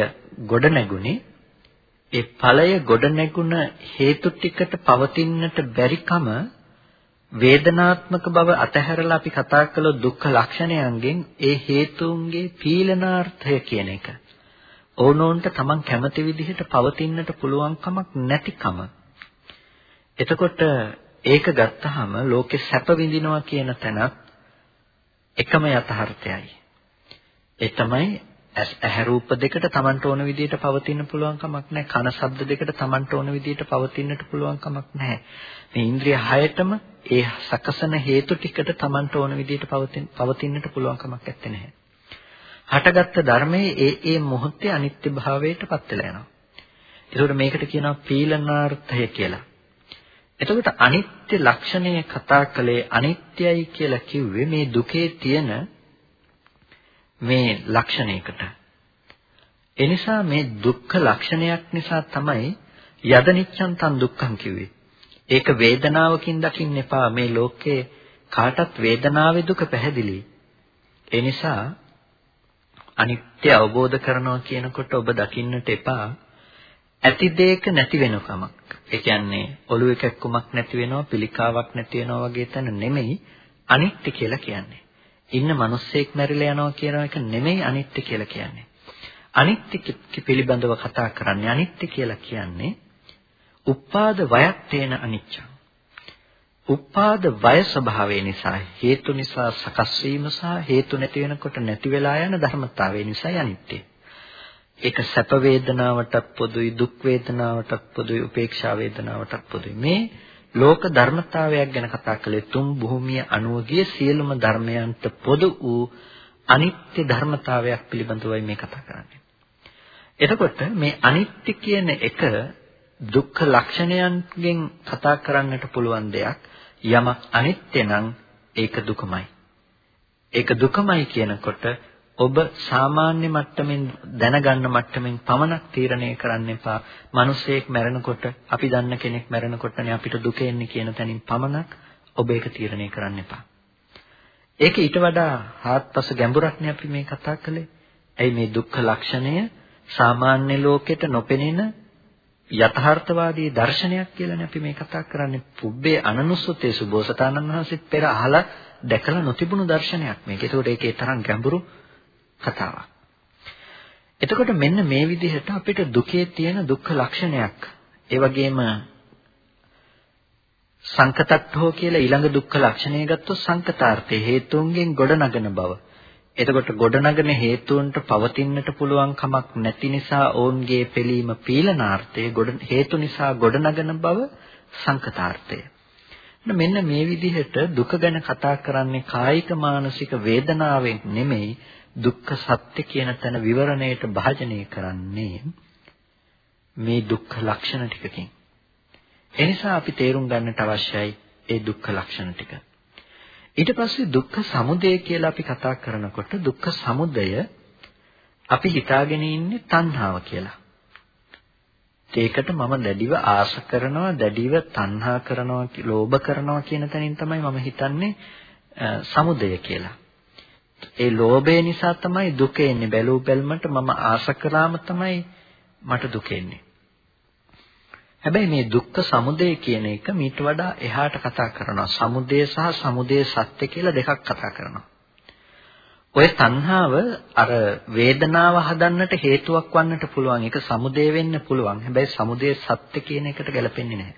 ගොඩ නැගුණේ ඒ ඵලය ගොඩ නැගුණ හේතු ටිකට පවතින්නට බැරිකම වේදනාත්මක බව අතහැරලා අපි කතා කළ දුක්ඛ ලක්ෂණයන්ගෙන් ඒ හේතුන්ගේ පීලනාර්ථය කියන එක. ඕනෝන්ට Taman කැමති විදිහට පවතින්නට පුළුවන් කමක් නැතිකම. එතකොට ඒක ගත්තාම ලෝකේ සැප විඳිනවා කියන තැනත් එකම යථාර්ථයයි. ඒ තමයි ඇහැ රූප දෙකට Tamanට ඕන විදිහට පවතින්න පුළුවන් කමක් නැහැ. කන ශබ්ද දෙකට Tamanට ඕන විදිහට පවතින්නට පුළුවන් කමක් නැහැ. මේ ඉන්ද්‍රිය හයටම ඒ සකසන හේතු ටිකට Tamanට ඕන විදිහට පවතින්නට පුළුවන් කමක් නැත්තේ නැහැ. හටගත්ත ධර්මයේ ඒ ඒ මොහොතේ අනිත්‍ය භාවයට පත් වෙලා යනවා. ඒකට මේකට කියනවා පීලනාර්ථය කියලා. එතකොට අනිත්‍ය ලක්ෂණය කතා කළේ අනිත්‍යයි කියලා කිව්වේ මේ දුකේ තියෙන මේ ලක්ෂණයකට. එනිසා මේ දුක්ඛ ලක්ෂණයක් නිසා තමයි යදනිච්ඡන් තන් දුක්ඛං කිව්වේ. ඒක වේදනාවකින් දකින්න එපා මේ ලෝකේ කාටත් වේදනාවේ දුක පැහැදිලි. ඒ නිසා අනිත්‍ය අවබෝධ කරනවා කියනකොට ඔබ දකින්නට එපා ඇති දෙයක නැති වෙනකමක්. ඒ කියන්නේ ඔළුව එකක්කමක් නැති වෙනවා, පිළිකාවක් නැති වෙනවා වගේ තැන නෙමෙයි අනිත්‍ය කියලා කියන්නේ. ඉන්න මිනිස්සෙක් මැරිලා යනවා කියන එක නෙමෙයි අනිත්‍ය කියලා කියන්නේ. අනිත්‍ය පිළිබඳව කතා කරන්නේ අනිත්‍ය කියලා කියන්නේ උපාද වයත්තේන අනිච්චං. උපාද වය ස්වභාවය නිසා හේතු නිසා සකස් වීම සහ හේතු නැති වෙනකොට නැති වෙලා යන ධර්මතාවය නිසායි අනිත්‍ය. ඒක සැප වේදනාවටත් පොදුයි දුක් වේදනාවටත් පොදුයි උපේක්ෂා වේදනාවටත් පොදුයි. මේ ලෝක ධර්මතාවයක් ගැන කතා කළේ තුන් භූමිය අනුවගිය සියලුම ධර්මයන්ට පොදු වූ අනිත්‍ය ධර්මතාවයක් පිළිබඳවයි මේ කතා කරන්නේ. එතකොට මේ අනිත්‍ය කියන එක දුක්ඛ ලක්ෂණයන්ගෙන් කතා කරන්නට පුළුවන් දෙයක්. යමක් අනිත්‍ය නම් ඒක දුකමයි. ඒක දුකමයි කියනකොට ඔබ සාමාන්‍ය මට්ටමින් දැනගන්න මට්ටමින් පමණක් තීරණය කරන්න එපා. මිනිසෙක් මැරෙනකොට අපි දන්න කෙනෙක් මැරෙනකොටනේ අපිට දුක එන්නේ කියන තැනින් පමණක් ඔබ ඒක තීරණය කරන්න එපා. ඒක ඊට වඩා හාත්පස ගැඹුරක්නේ අපි මේ කතා කළේ. ඇයි මේ දුක්ඛ ලක්ෂණය සාමාන්‍ය ලෝකෙට නොපෙනෙන යථාර්ථවාදී දර්ශනයක් කියලානේ අපි මේ කතා කරන්නේ. පුබ්බේ අනනුසුතේ සුබෝසතාණන් වහන්සේත් පෙර අහලා දැකලා නොතිබුණු දර්ශනයක් මේක. ඒකෝට ඒකේ තරම් ගැඹුරු කතාවක්. එතකොට මෙන්න මේ විදිහට අපිට දුකේ තියෙන දුක්ඛ ලක්ෂණයක් ඒ වගේම සංකතට්ඨෝ කියලා ඊළඟ දුක්ඛ ලක්ෂණය ගත්තොත් සංකතාර්ථේ හේතුන්ගෙන් ගොඩනගන බව. එතකොට ගොඩනගන හේතුන්ට පවතින්නට පුළුවන් කමක් නැති නිසා ඔවුන්ගේ පිළීම පීලනාර්ථය ගොඩ හේතු නිසා ගොඩනගන බව සංකතාර්ථය. මෙන්න මේ විදිහට දුක ගැන කතා කරන්නේ කායික මානසික වේදනාවෙන් නෙමෙයි දුක්ඛ සත්‍ය කියන තැන විවරණයට භාජනය කරන්නේ මේ දුක්ඛ ලක්ෂණ ටිකකින්. එනිසා අපි තේරුම් ගන්නට අවශ්‍යයි ඒ දුක්ඛ ලක්ෂණ ටික. ඊට පස්සේ දුක්ඛ සමුදය කියලා අපි කතා කරනකොට දුක්ඛ සමුදය අපි හිතාගෙන ඉන්නේ තණ්හාව කියලා. ඒකට මම දැඩිව ආශ කරනවා දැඩිව තණ්හා කරනවා ලෝභ කරනවා කියන තැනින් තමයි මම හිතන්නේ සමුදය කියලා. ඒ ලෝභය නිසා තමයි දුක එන්නේ. බැලූ බැල්මට මම ආස කළාම තමයි මට දුක එන්නේ. හැබැයි මේ දුක්ඛ සමුදය කියන එක මීට වඩා එහාට කතා කරනවා. සමුදය සහ සමුදය සත්‍ය කියලා දෙකක් කතා කරනවා. ඔය තණ්හාව අර වේදනාව හදන්නට හේතුවක් වන්නට පුළුවන්. ඒක සමුදය වෙන්න පුළුවන්. හැබැයි සමුදය සත්‍ය කියන එකට ගැලපෙන්නේ නැහැ.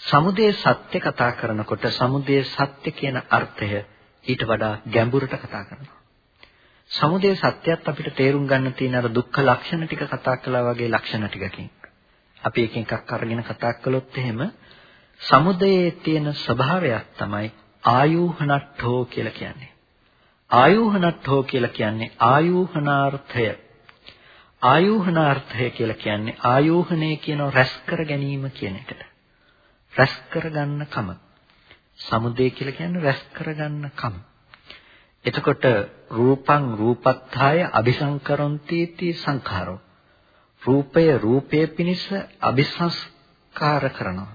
සමුදය සත්‍ය කතා කරනකොට සමුදය සත්‍ය කියන අර්ථය ඊට වඩා ගැඹුරට කතා කරනවා. සමුදය සත්‍යයත් අපිට තේරුම් ගන්න තියෙන අර දුක්ඛ ලක්ෂණ ටික කතා කළා වගේ ලක්ෂණ ටිකකින්. අපි එක එකක් අරගෙන කතා කළොත් එහෙම සමුදයේ තියෙන ස්වභාවයක් තමයි ආයෝහනට්ඨෝ කියලා කියන්නේ. ආයෝහනට්ඨෝ කියලා කියන්නේ ආයෝහනාර්ථය. ආයෝහනාර්ථය කියලා කියන්නේ ආයෝහණය කියන රැස් කර ගැනීම කියන එකට. රැස් කර ගන්න කම. සමුදය කියලා කියන්නේ රැස් කරගන්න කම. එතකොට රූපං රූපත්ථාය අபிසංකරොන්ති තී සංඛාරෝ. රූපය රූපයේ පිනිස අபிසංස්කාර කරනවා.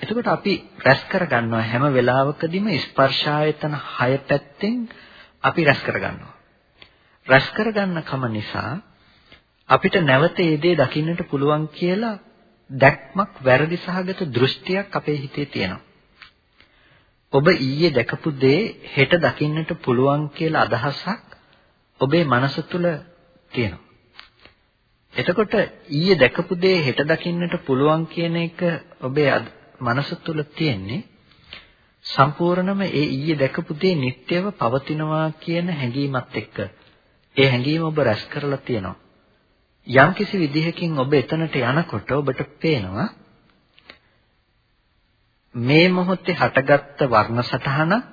එතකොට අපි රැස් කර ගන්නවා හැම වෙලාවකදීම ස්පර්ශ ආයතන 6 පැත්තෙන් අපි රැස් කර ගන්නවා. රැස් කර ගන්න කම නිසා අපිට නැවත ඒ දේ දකින්නට පුළුවන් කියලා දැක්මක් වැරදි සහගත දෘෂ්ටියක් අපේ හිතේ තියෙනවා. ඔබ ඊයේ දැකපු දේ හෙට දකින්නට පුළුවන් කියලා අදහසක් ඔබේ මනස තුල තියෙනවා. එතකොට ඊයේ දැකපු දේ හෙට දකින්නට පුළුවන් කියන එක ඔබේ මනස තුල තියෙන්නේ සම්පූර්ණම ඒ ඊයේ දැකපු දේ නිට්ටයව පවතිනවා කියන හැඟීමත් එක්ක ඒ හැඟීම ඔබ රැස් කරලා තියෙනවා. යම්කිසි විදිහකින් ඔබ එතනට යනකොට ඔබට පේනවා මේ මොහොතේ හටගත්ත වර්ණ සටහනක්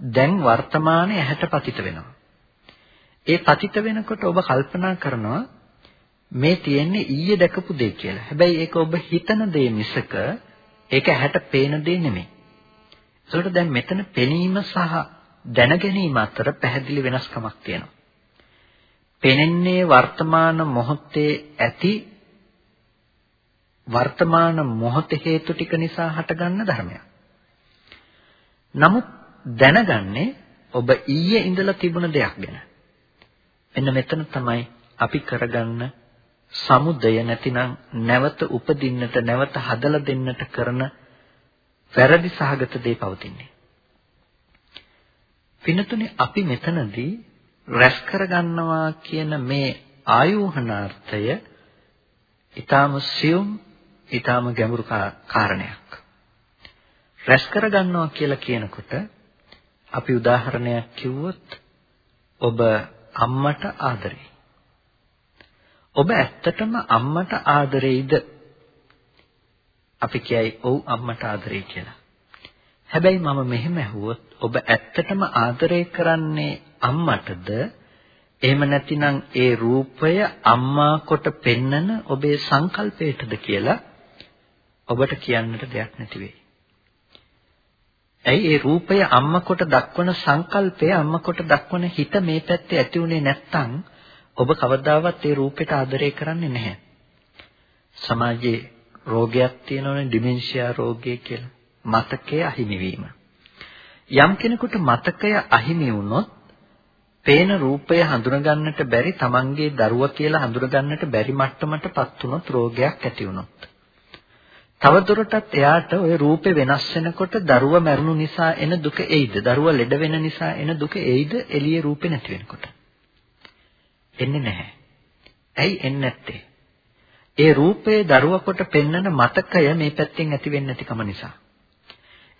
දැන් වර්තමානයේ ඇහැට පතිත වෙනවා. ඒ පතිත වෙනකොට ඔබ කල්පනා කරනවා මේ තියෙන්නේ ඊයේ දැකපු දේ කියලා. හැබැයි ඒක ඔබ හිතන දේ මිසක ඒක ඇහැට පේන දේ නෙමෙයි. ඒකට දැන් මෙතන පෙනීම සහ දැනගැනීම අතර පැහැදිලි වෙනස්කමක් තියෙනවා. පෙනෙන්නේ වර්තමාන මොහොතේ ඇති වර්තමාන මොහොත හේතු ටික නිසා හටගන්න ධර්මයක්. නමුත් දැනගන්නේ ඔබ ඊයේ ඉඳලා තිබුණ දෙයක් ගැන. මෙන්න මෙතන තමයි අපි කරගන්න සමුදය නැතිනම් නැවත උපදින්නට නැවත හදලා දෙන්නට කරන වැරදි සහගත දේ පවතින්නේ. පිනතුනේ අපි මෙතනදී රැස් කරගන්නවා කියන මේ ආයෝහනාර්ථය ඊටාම සියුම් ඊටාම ගැඹුරු කාරණයක්. රැස් කරගන්නවා කියලා කියනකොට අපි උදාහරණයක් කිව්වොත් ඔබ අම්මට ආදරෙයි. ඔබ ඇත්තටම අම්මට ආදරෙයිද? අපි කියයි ඔව් අම්මට ආදරෙයි කියලා. හැබැයි මම මෙහෙම ඇහුවොත් ඔබ ඇත්තටම ආදරය කරන්නේ අම්මටද? එහෙම නැතිනම් ඒ රූපය අම්මා කොට පෙන්නන ඔබේ සංකල්පයටද කියලා ඔබට කියන්නට දෙයක් නැති වෙයි. ඇයි ඒ රූපය අම්ම කොට දක්වන සංකල්පය අම්ම කොට දක්වන හිත මේ පැත්තේ ඇති උනේ නැත්නම් ඔබ කවදාවත් ඒ රූපෙට ආදරය කරන්නේ නැහැ. සමාජයේ රෝගයක් තියෙනවනේ ඩිමෙන්ෂියා රෝගය කියලා. මතකය අහිමි වීම. යම් කෙනෙකුට මතකය අහිමි වුණොත් පේන රූපය හඳුනගන්නට බැරි තමන්ගේ දරුවා කියලා හඳුනගන්නට බැරි මට්ටමටපත් වුණොත් රෝගයක් ඇති වුණොත් තවදුරටත් එයාට ওই රූපේ වෙනස් වෙනකොට දරුවා මැරුණු නිසා එන දුක එයිද? දරුවා ලෙඩ වෙන නිසා එන දුක එයිද? එළියේ රූපේ නැති වෙනකොට. එන්නේ නැහැ. ඇයි එන්නේ නැත්තේ? ඒ රූපයේ දරුවා කොට පෙන්වන මතකය මේ පැත්තෙන් ඇති වෙන්නේ නැතිකම නිසා.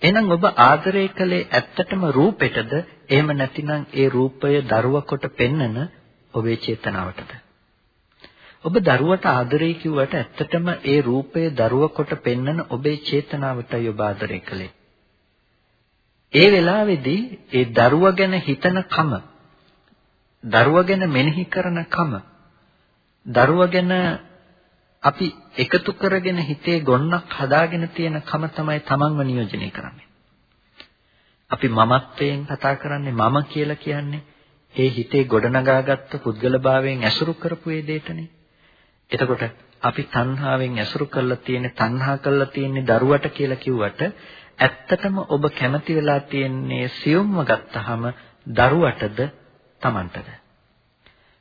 එහෙනම් ඔබ ආදරය කළේ ඇත්තටම රූපෙටද? එහෙම නැතිනම් ඒ රූපය දරුවා කොට පෙන්වන ඔබේ චේතනාවටද? ඔබ දරුවට ආදරේ කිව්වට ඇත්තටම ඒ රූපය දරුව කොට පෙන්වන ඔබේ චේතනාවටයි ඔබ ආදරේ කළේ. ඒ වෙලාවේදී ඒ දරුව ගැන හිතන කම දරුව ගැන මෙනෙහි කරන කම දරුව ගැන අපි එකතු කරගෙන හිතේ ගොන්නක් හදාගෙන තියෙන කම තමයි තමන්ව නියෝජනය කරන්නේ. අපි මමත්වයෙන් කතා කරන්නේ මම කියලා කියන්නේ ඒ හිතේ ගොඩනගාගත්තු පුද්ගලභාවයෙන් ඇසුරු කරපු ඒ දෙයටනේ. එතකොට අපි තණ්හාවෙන් ඇසුරු කරලා තියෙන තණ්හා කරලා තියෙන දරුවට කියලා කිව්වට ඇත්තටම ඔබ කැමති වෙලා තියෙන්නේ සියුම්ව ගත්තාම දරුවටද Tamanටද?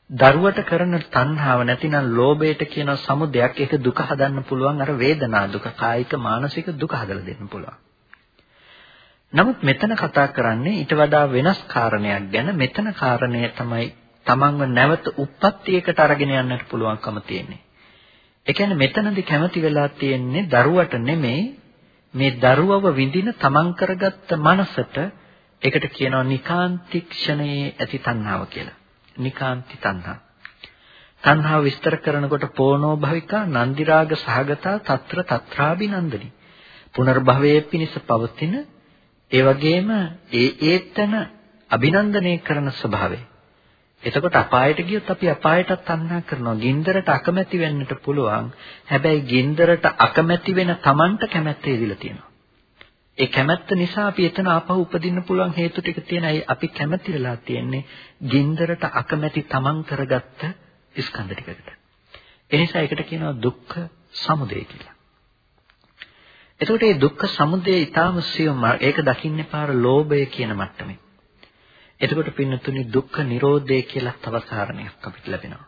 දරුවට කරන තණ්හාව නැතිනම් ලෝභයට කියන සමුදයක් ඒක දුක හදන්න පුළුවන් අර වේදනා දුක කායික මානසික දුක හදලා දෙන්න පුළුවන්. නමුත් මෙතන කතා කරන්නේ ඊට වඩා වෙනස් කාරණයක් ගැන. මෙතන කාරණය තමයි තමන්ව නැවත උප්පත්තියකට අරගෙන යන්නට පුළුවන්කම තියෙන්නේ. ඒ කියන්නේ මෙතනදී කැමති වෙලා තියෙන්නේ දරුවට නෙමෙයි මේ දරුවව විඳින තමන් කරගත්ත මනසට ඒකට කියනවා නිකාන්ති ක්ෂණයේ ඇති තණ්හාව කියලා. නිකාන්ති තණ්හා. තණ්හාව විස්තර කරනකොට පෝනෝ භවිකා නන්දිරාග සහගතා తත්‍ර తත්‍රාබිනන්දනි. පුනර්භවයේ පිනිස පවතින ඒ වගේම ඒ ඒතන අභිනන්දනය කරන ස්වභාවය. එතකොට අපායට ගියොත් අපි අපායටත් තණ්හා කරනවා. ගින්දරට අකමැති වෙන්නට පුළුවන්. හැබැයි ගින්දරට අකමැති වෙන Tamanට කැමැත්ත එදිලා තියෙනවා. ඒ කැමැත්ත නිසා අපි එතන ආපහු උපදින්න පුළුවන් හේතු ටික තියෙනයි. අපි කැමැති වෙලා තියෙන්නේ ගින්දරට අකමැති Taman කරගත්ත ස්කන්ධ ටිකකට. එනිසා ඒකට කියනවා දුක්ඛ සමුදය කියලා. එතකොට මේ දුක්ඛ සමුදය ඊටාම සියුම් ඒක දකින්නේ පාර ලෝභය කියන මට්ටමේ. එතකොට පින්නතුනි දුක්ඛ නිරෝධය කියලා තව කාරණයක් අපිට ලැබෙනවා.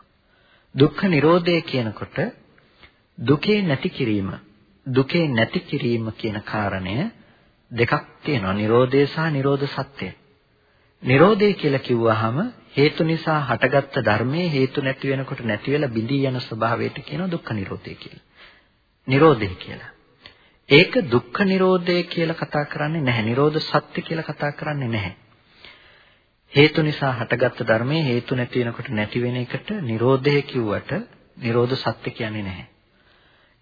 දුක්ඛ නිරෝධය කියනකොට දුකේ නැති කිරීම දුකේ නැති කිරීම කියන කාරණය දෙකක් තියෙනවා. නිරෝධය සහ නිරෝධ සත්‍යය. නිරෝධය කියලා කිව්වහම හේතු නිසා හටගත්ත ධර්මයේ හේතු නැති වෙනකොට නැති වෙලා බිඳී යන ස්වභාවයට කියනවා දුක්ඛ නිරෝධය කියලා. නිරෝධය කියලා. ඒක දුක්ඛ නිරෝධය කියලා කතා කරන්නේ නැහැ. නිරෝධ සත්‍ය කියලා කතා කරන්නේ නැහැ. හේතු නිසා හටගත්ත ධර්මයේ හේතු නැති වෙනකොට නැති වෙන එකට නිරෝධය කිව්වට නිරෝධ සත්‍ය කියන්නේ නැහැ.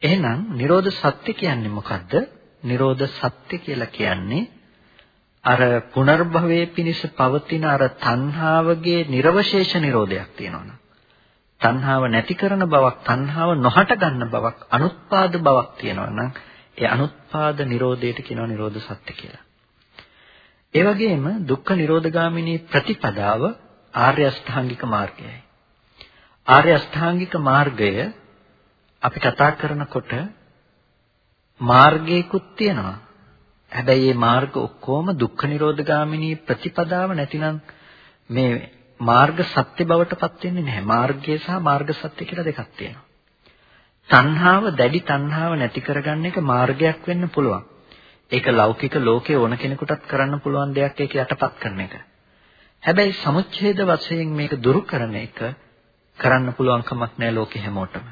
එහෙනම් නිරෝධ සත්‍ය කියන්නේ මොකද්ද? නිරෝධ සත්‍ය කියලා කියන්නේ අර පුනර්භවයේ පිණිස පවතින අර තණ්හාවගේ නිර්වශේෂ නිරෝධයක් තියෙනවනේ. තණ්හාව නැති කරන බවක්, තණ්හාව නොහට ගන්න බවක්, අනුත්පාද බවක් තියෙනවනම් ඒ අනුත්පාද නිරෝධයට කියනවා නිරෝධ සත්‍ය කියලා. ඒ වගේම දුක්ඛ නිරෝධගාමිනී ප්‍රතිපදාව ආර්ය අෂ්ටාංගික මාර්ගයයි. ආර්ය අෂ්ටාංගික මාර්ගය අපි කතා කරනකොට මාර්ගයකුත් තියෙනවා. හැබැයි මේ මාර්ග ඔක්කොම දුක්ඛ නිරෝධගාමිනී ප්‍රතිපදාව නැතිනම් මේ මාර්ග සත්‍ය බවට පත් වෙන්නේ නැහැ. මාර්ගය සහ මාර්ග සත්‍ය කියලා දෙකක් තියෙනවා. තණ්හාව දැඩි තණ්හාව නැති කරගන්න එක මාර්ගයක් වෙන්න පුළුවන්. ඒක ලෞකික ලෝකයේ ඕන කෙනෙකුටත් කරන්න පුළුවන් දෙයක් ඒක යටපත් කරන එක. හැබැයි සමුච්ඡේද වශයෙන් මේක දුරු කරන එක කරන්න පුළුවන් කමක් නැහැ ලෝකෙ හැමෝටම.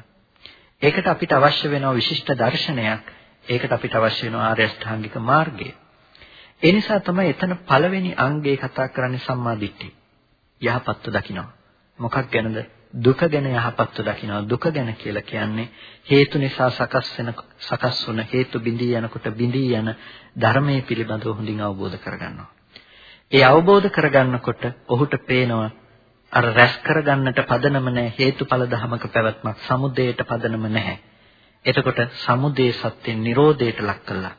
ඒකට අපිට අවශ්‍ය වෙනවා විශිෂ්ට දර්ශනයක්. ඒකට අපිට අවශ්‍ය වෙනවා ආර්ය අෂ්ටාංගික මාර්ගය. ඒ නිසා තමයි එතන පළවෙනි අංගය කතා කරන්නේ සම්මා දිට්ඨිය. යහපත්ව දකිනවා. මොකක් ගැනද? දුක ගැන යහපත්ව දකිනවා. දුක ගැන කියලා කියන්නේ හේතු නිසා සකස් වෙන සකස් වුණ හේතු බිඳී යනකොට බිඳී යන ධර්මයේ පිළිබඳව හොඳින් අවබෝධ කරගන්නවා. ඒ අවබෝධ කරගන්නකොට ඔහුට පේනවා අර රැස් කරගන්නට පදනම නැහැ හේතුඵල ධමක පැවැත්මක් සමුදේට පදනම නැහැ. එතකොට සමුදේ සත්‍යෙන් Nirodheට ලක් කළා.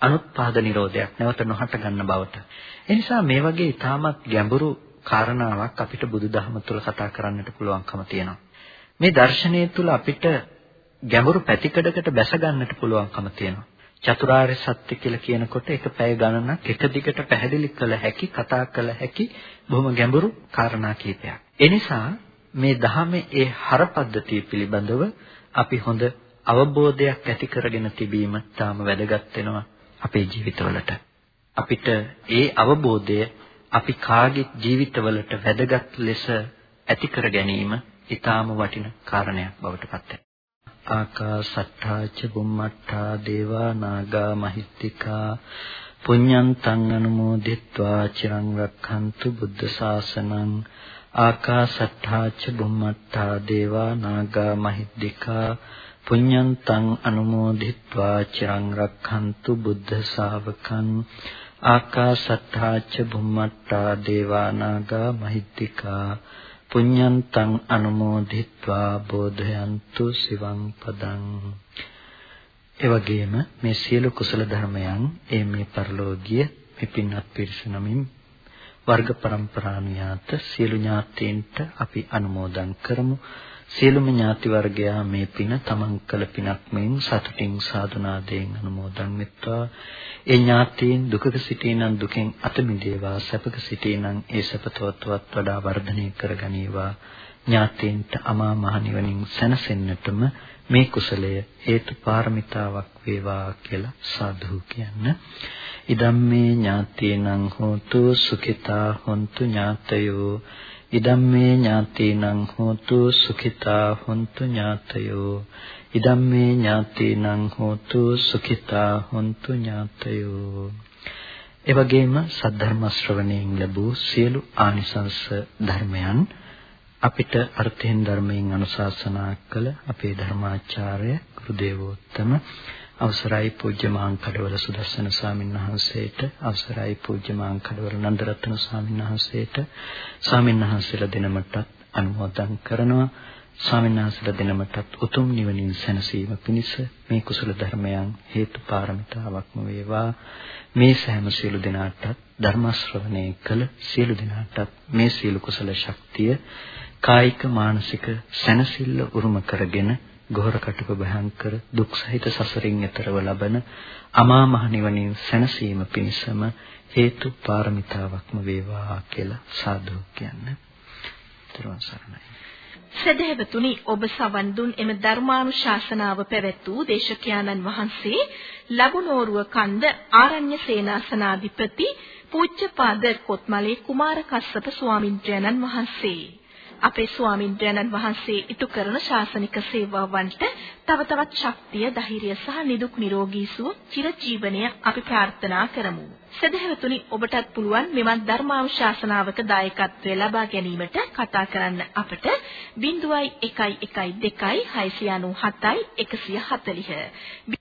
අනුත්පාද Nirodhayak නැවත නොහට ගන්න බවට. ඒ නිසා මේ වගේ ඊටමත් ගැඹුරු කාරණාවක් අපිට බුදුදහම තුළ කතා කරන්නට පුළුවන්කම තියෙනවා. මේ දර්ශනය තුළ අපිට ගැඹුරු පැතිකඩකට බැස ගන්නට පුළුවන්කම තියෙනවා. චතුරාර්ය සත්‍ය කියලා කියනකොට ඒක පැය ගණනක් එක දිගට පැහැදිලි කළ හැකි කතා කළ හැකි බොහොම ගැඹුරු කාරණා කීපයක්. එනිසා මේ ධහමේ ඒ හරපද්ධතිය පිළිබඳව අපි හොඳ අවබෝධයක් ඇති කරගෙන තිබීම තාම වැදගත් වෙනවා අපේ ජීවිතවලට. අපිට ඒ අවබෝධය අපි කාගේ ජීවිතවලට වැදගත් ලෙස ඇති කර ගැනීම ඊටාම වටින කාරණයක් බවට පත් වෙනවා. ආකාසට්ඨා ච බුම්මට්ඨා දේවා නාග මහිත්‍තිකා පුඤ්ඤන්තං අනුමෝදිත්වා චිරං රක්ඛන්තු බුද්ධ ශාසනං ආකාසට්ඨා ච බුම්මට්ඨා දේවා නාග මහිත්‍තිකා පුඤ්ඤන්තං අනුමෝදිත්වා චිරං රක්ඛන්තු බුද්ධ ශාවකං ආකාසට්ඨා ච බුම්මට්ඨා දේවා නාග මහිත්‍තිකා පුඤ්ඤන්තං අනුමෝදිත්වා බෝධයන්තු සිවං පදං. එවැගේම මේ සියලු කුසල ධර්මයන් ඒ මේ පරලෝකීය මේ පින්වත් පිරිස නමින් වර්ග પરම්පරානුයාත සියලු ඥාතීන්ට අපි අනුමෝදන් කරමු. සියලුම ඥාති වර්ගයා මේ පින තමන් කළ පිනක් මෙන් සතුටින් සාදුනාදයෙන් අනුමෝදන් වෙත්වා. ඒ ඥාතීන් දුකක සිටිනන් දුකෙන් අත මිදේවා සැපක සිටිනන් ඒ සැපතවත් වඩා වර්ධනය කරගනීවා ඥාතීන්ට අමා මහ නිවනින් සැනසෙන්නටම මේ කුසලය හේතු පාරමිතාවක් වේවා කියලා සාදු කියන්න. ඉදම්මේ ඥාතීනං හෝතු සුඛිතා හොන්තු ඥාතයෝ ඉදම්මේ ඥාතීනං හෝතු සුඛිතා හොන්තු ඥාතයෝ. ඉදම්මේ ඥාතීනං හෝතු සුඛිතා හොන්තු ඥාතයෝ. එවැගේම සද්ධර්ම ශ්‍රවණයෙන් ලැබූ සියලු ආනිසංස ධර්මයන් අපිට අර්ථයෙන් ධර්මයෙන් අනුශාසනා කළ අපේ ධර්මාචාර්ය ගුරු දේවෝත්තම අවසරයි පූජ්‍ය මාංකඩවල සුදස්සන ස්වාමීන් වහන්සේට අවසරයි පූජ්‍ය මාංකඩවල නන්දරත්න ස්වාමීන් වහන්සේට ස්වාමීන් වහන්සේලා දෙනමටත් අනුමෝදන් කරනවා. ස්වාමීන් වහන්සේලා දෙනමටත් උතුම් නිවනින් සැනසීම පිණිස මේ කුසල ධර්මයන් හේතු පාරමිතාවක්ම වේවා. මේ සෑම සියලු දෙනාටත් ධර්ම ශ්‍රවණය කළ සියලු දෙනාටත් මේ සියලු කුසල ශක්තිය කායික මානසික සැනසෙල්ල උරුම කරගෙන ගොහර කටුක භයංකර දුක් සහිත සසරින් එතරව ලබන අමා මහ නිවනින් සැනසීම පිණිසම හේතු පාරමිතාවක්ම වේවා කියලා සාදු කියන්න. ත්‍රිවන් සරණයි. සදහැවතුනි ඔබ සවන් දුන් එම ධර්මානුශාසනාව පැවැත් වූ දේශකයාණන් වහන්සේ ලබුනෝරුව කන්ද ආරණ්‍ය සේනාසනාධිපති පූජ්‍යපාද කොත්මලේ කුමාර කස්සප ස්වාමින්ද්‍රයන්න් වහන්සේ අපේ ස්වාමින්ද්‍රයන්න් වහන්සේ ඉටු කරන ශාසනික සේවාවන්ට තව තවත් ශක්තිය, ධෛර්යය සහ නිදුක් නිරෝගී සුව චිරජීවනය අපි ප්‍රාර්ථනා කරමු. සදහැවතුනි ඔබටත් පුළුවන් මෙවන් ධර්මානුශාසනාවක දායකත්වය ලබා ගැනීමට කතා කරන්න අපට 0112 697 140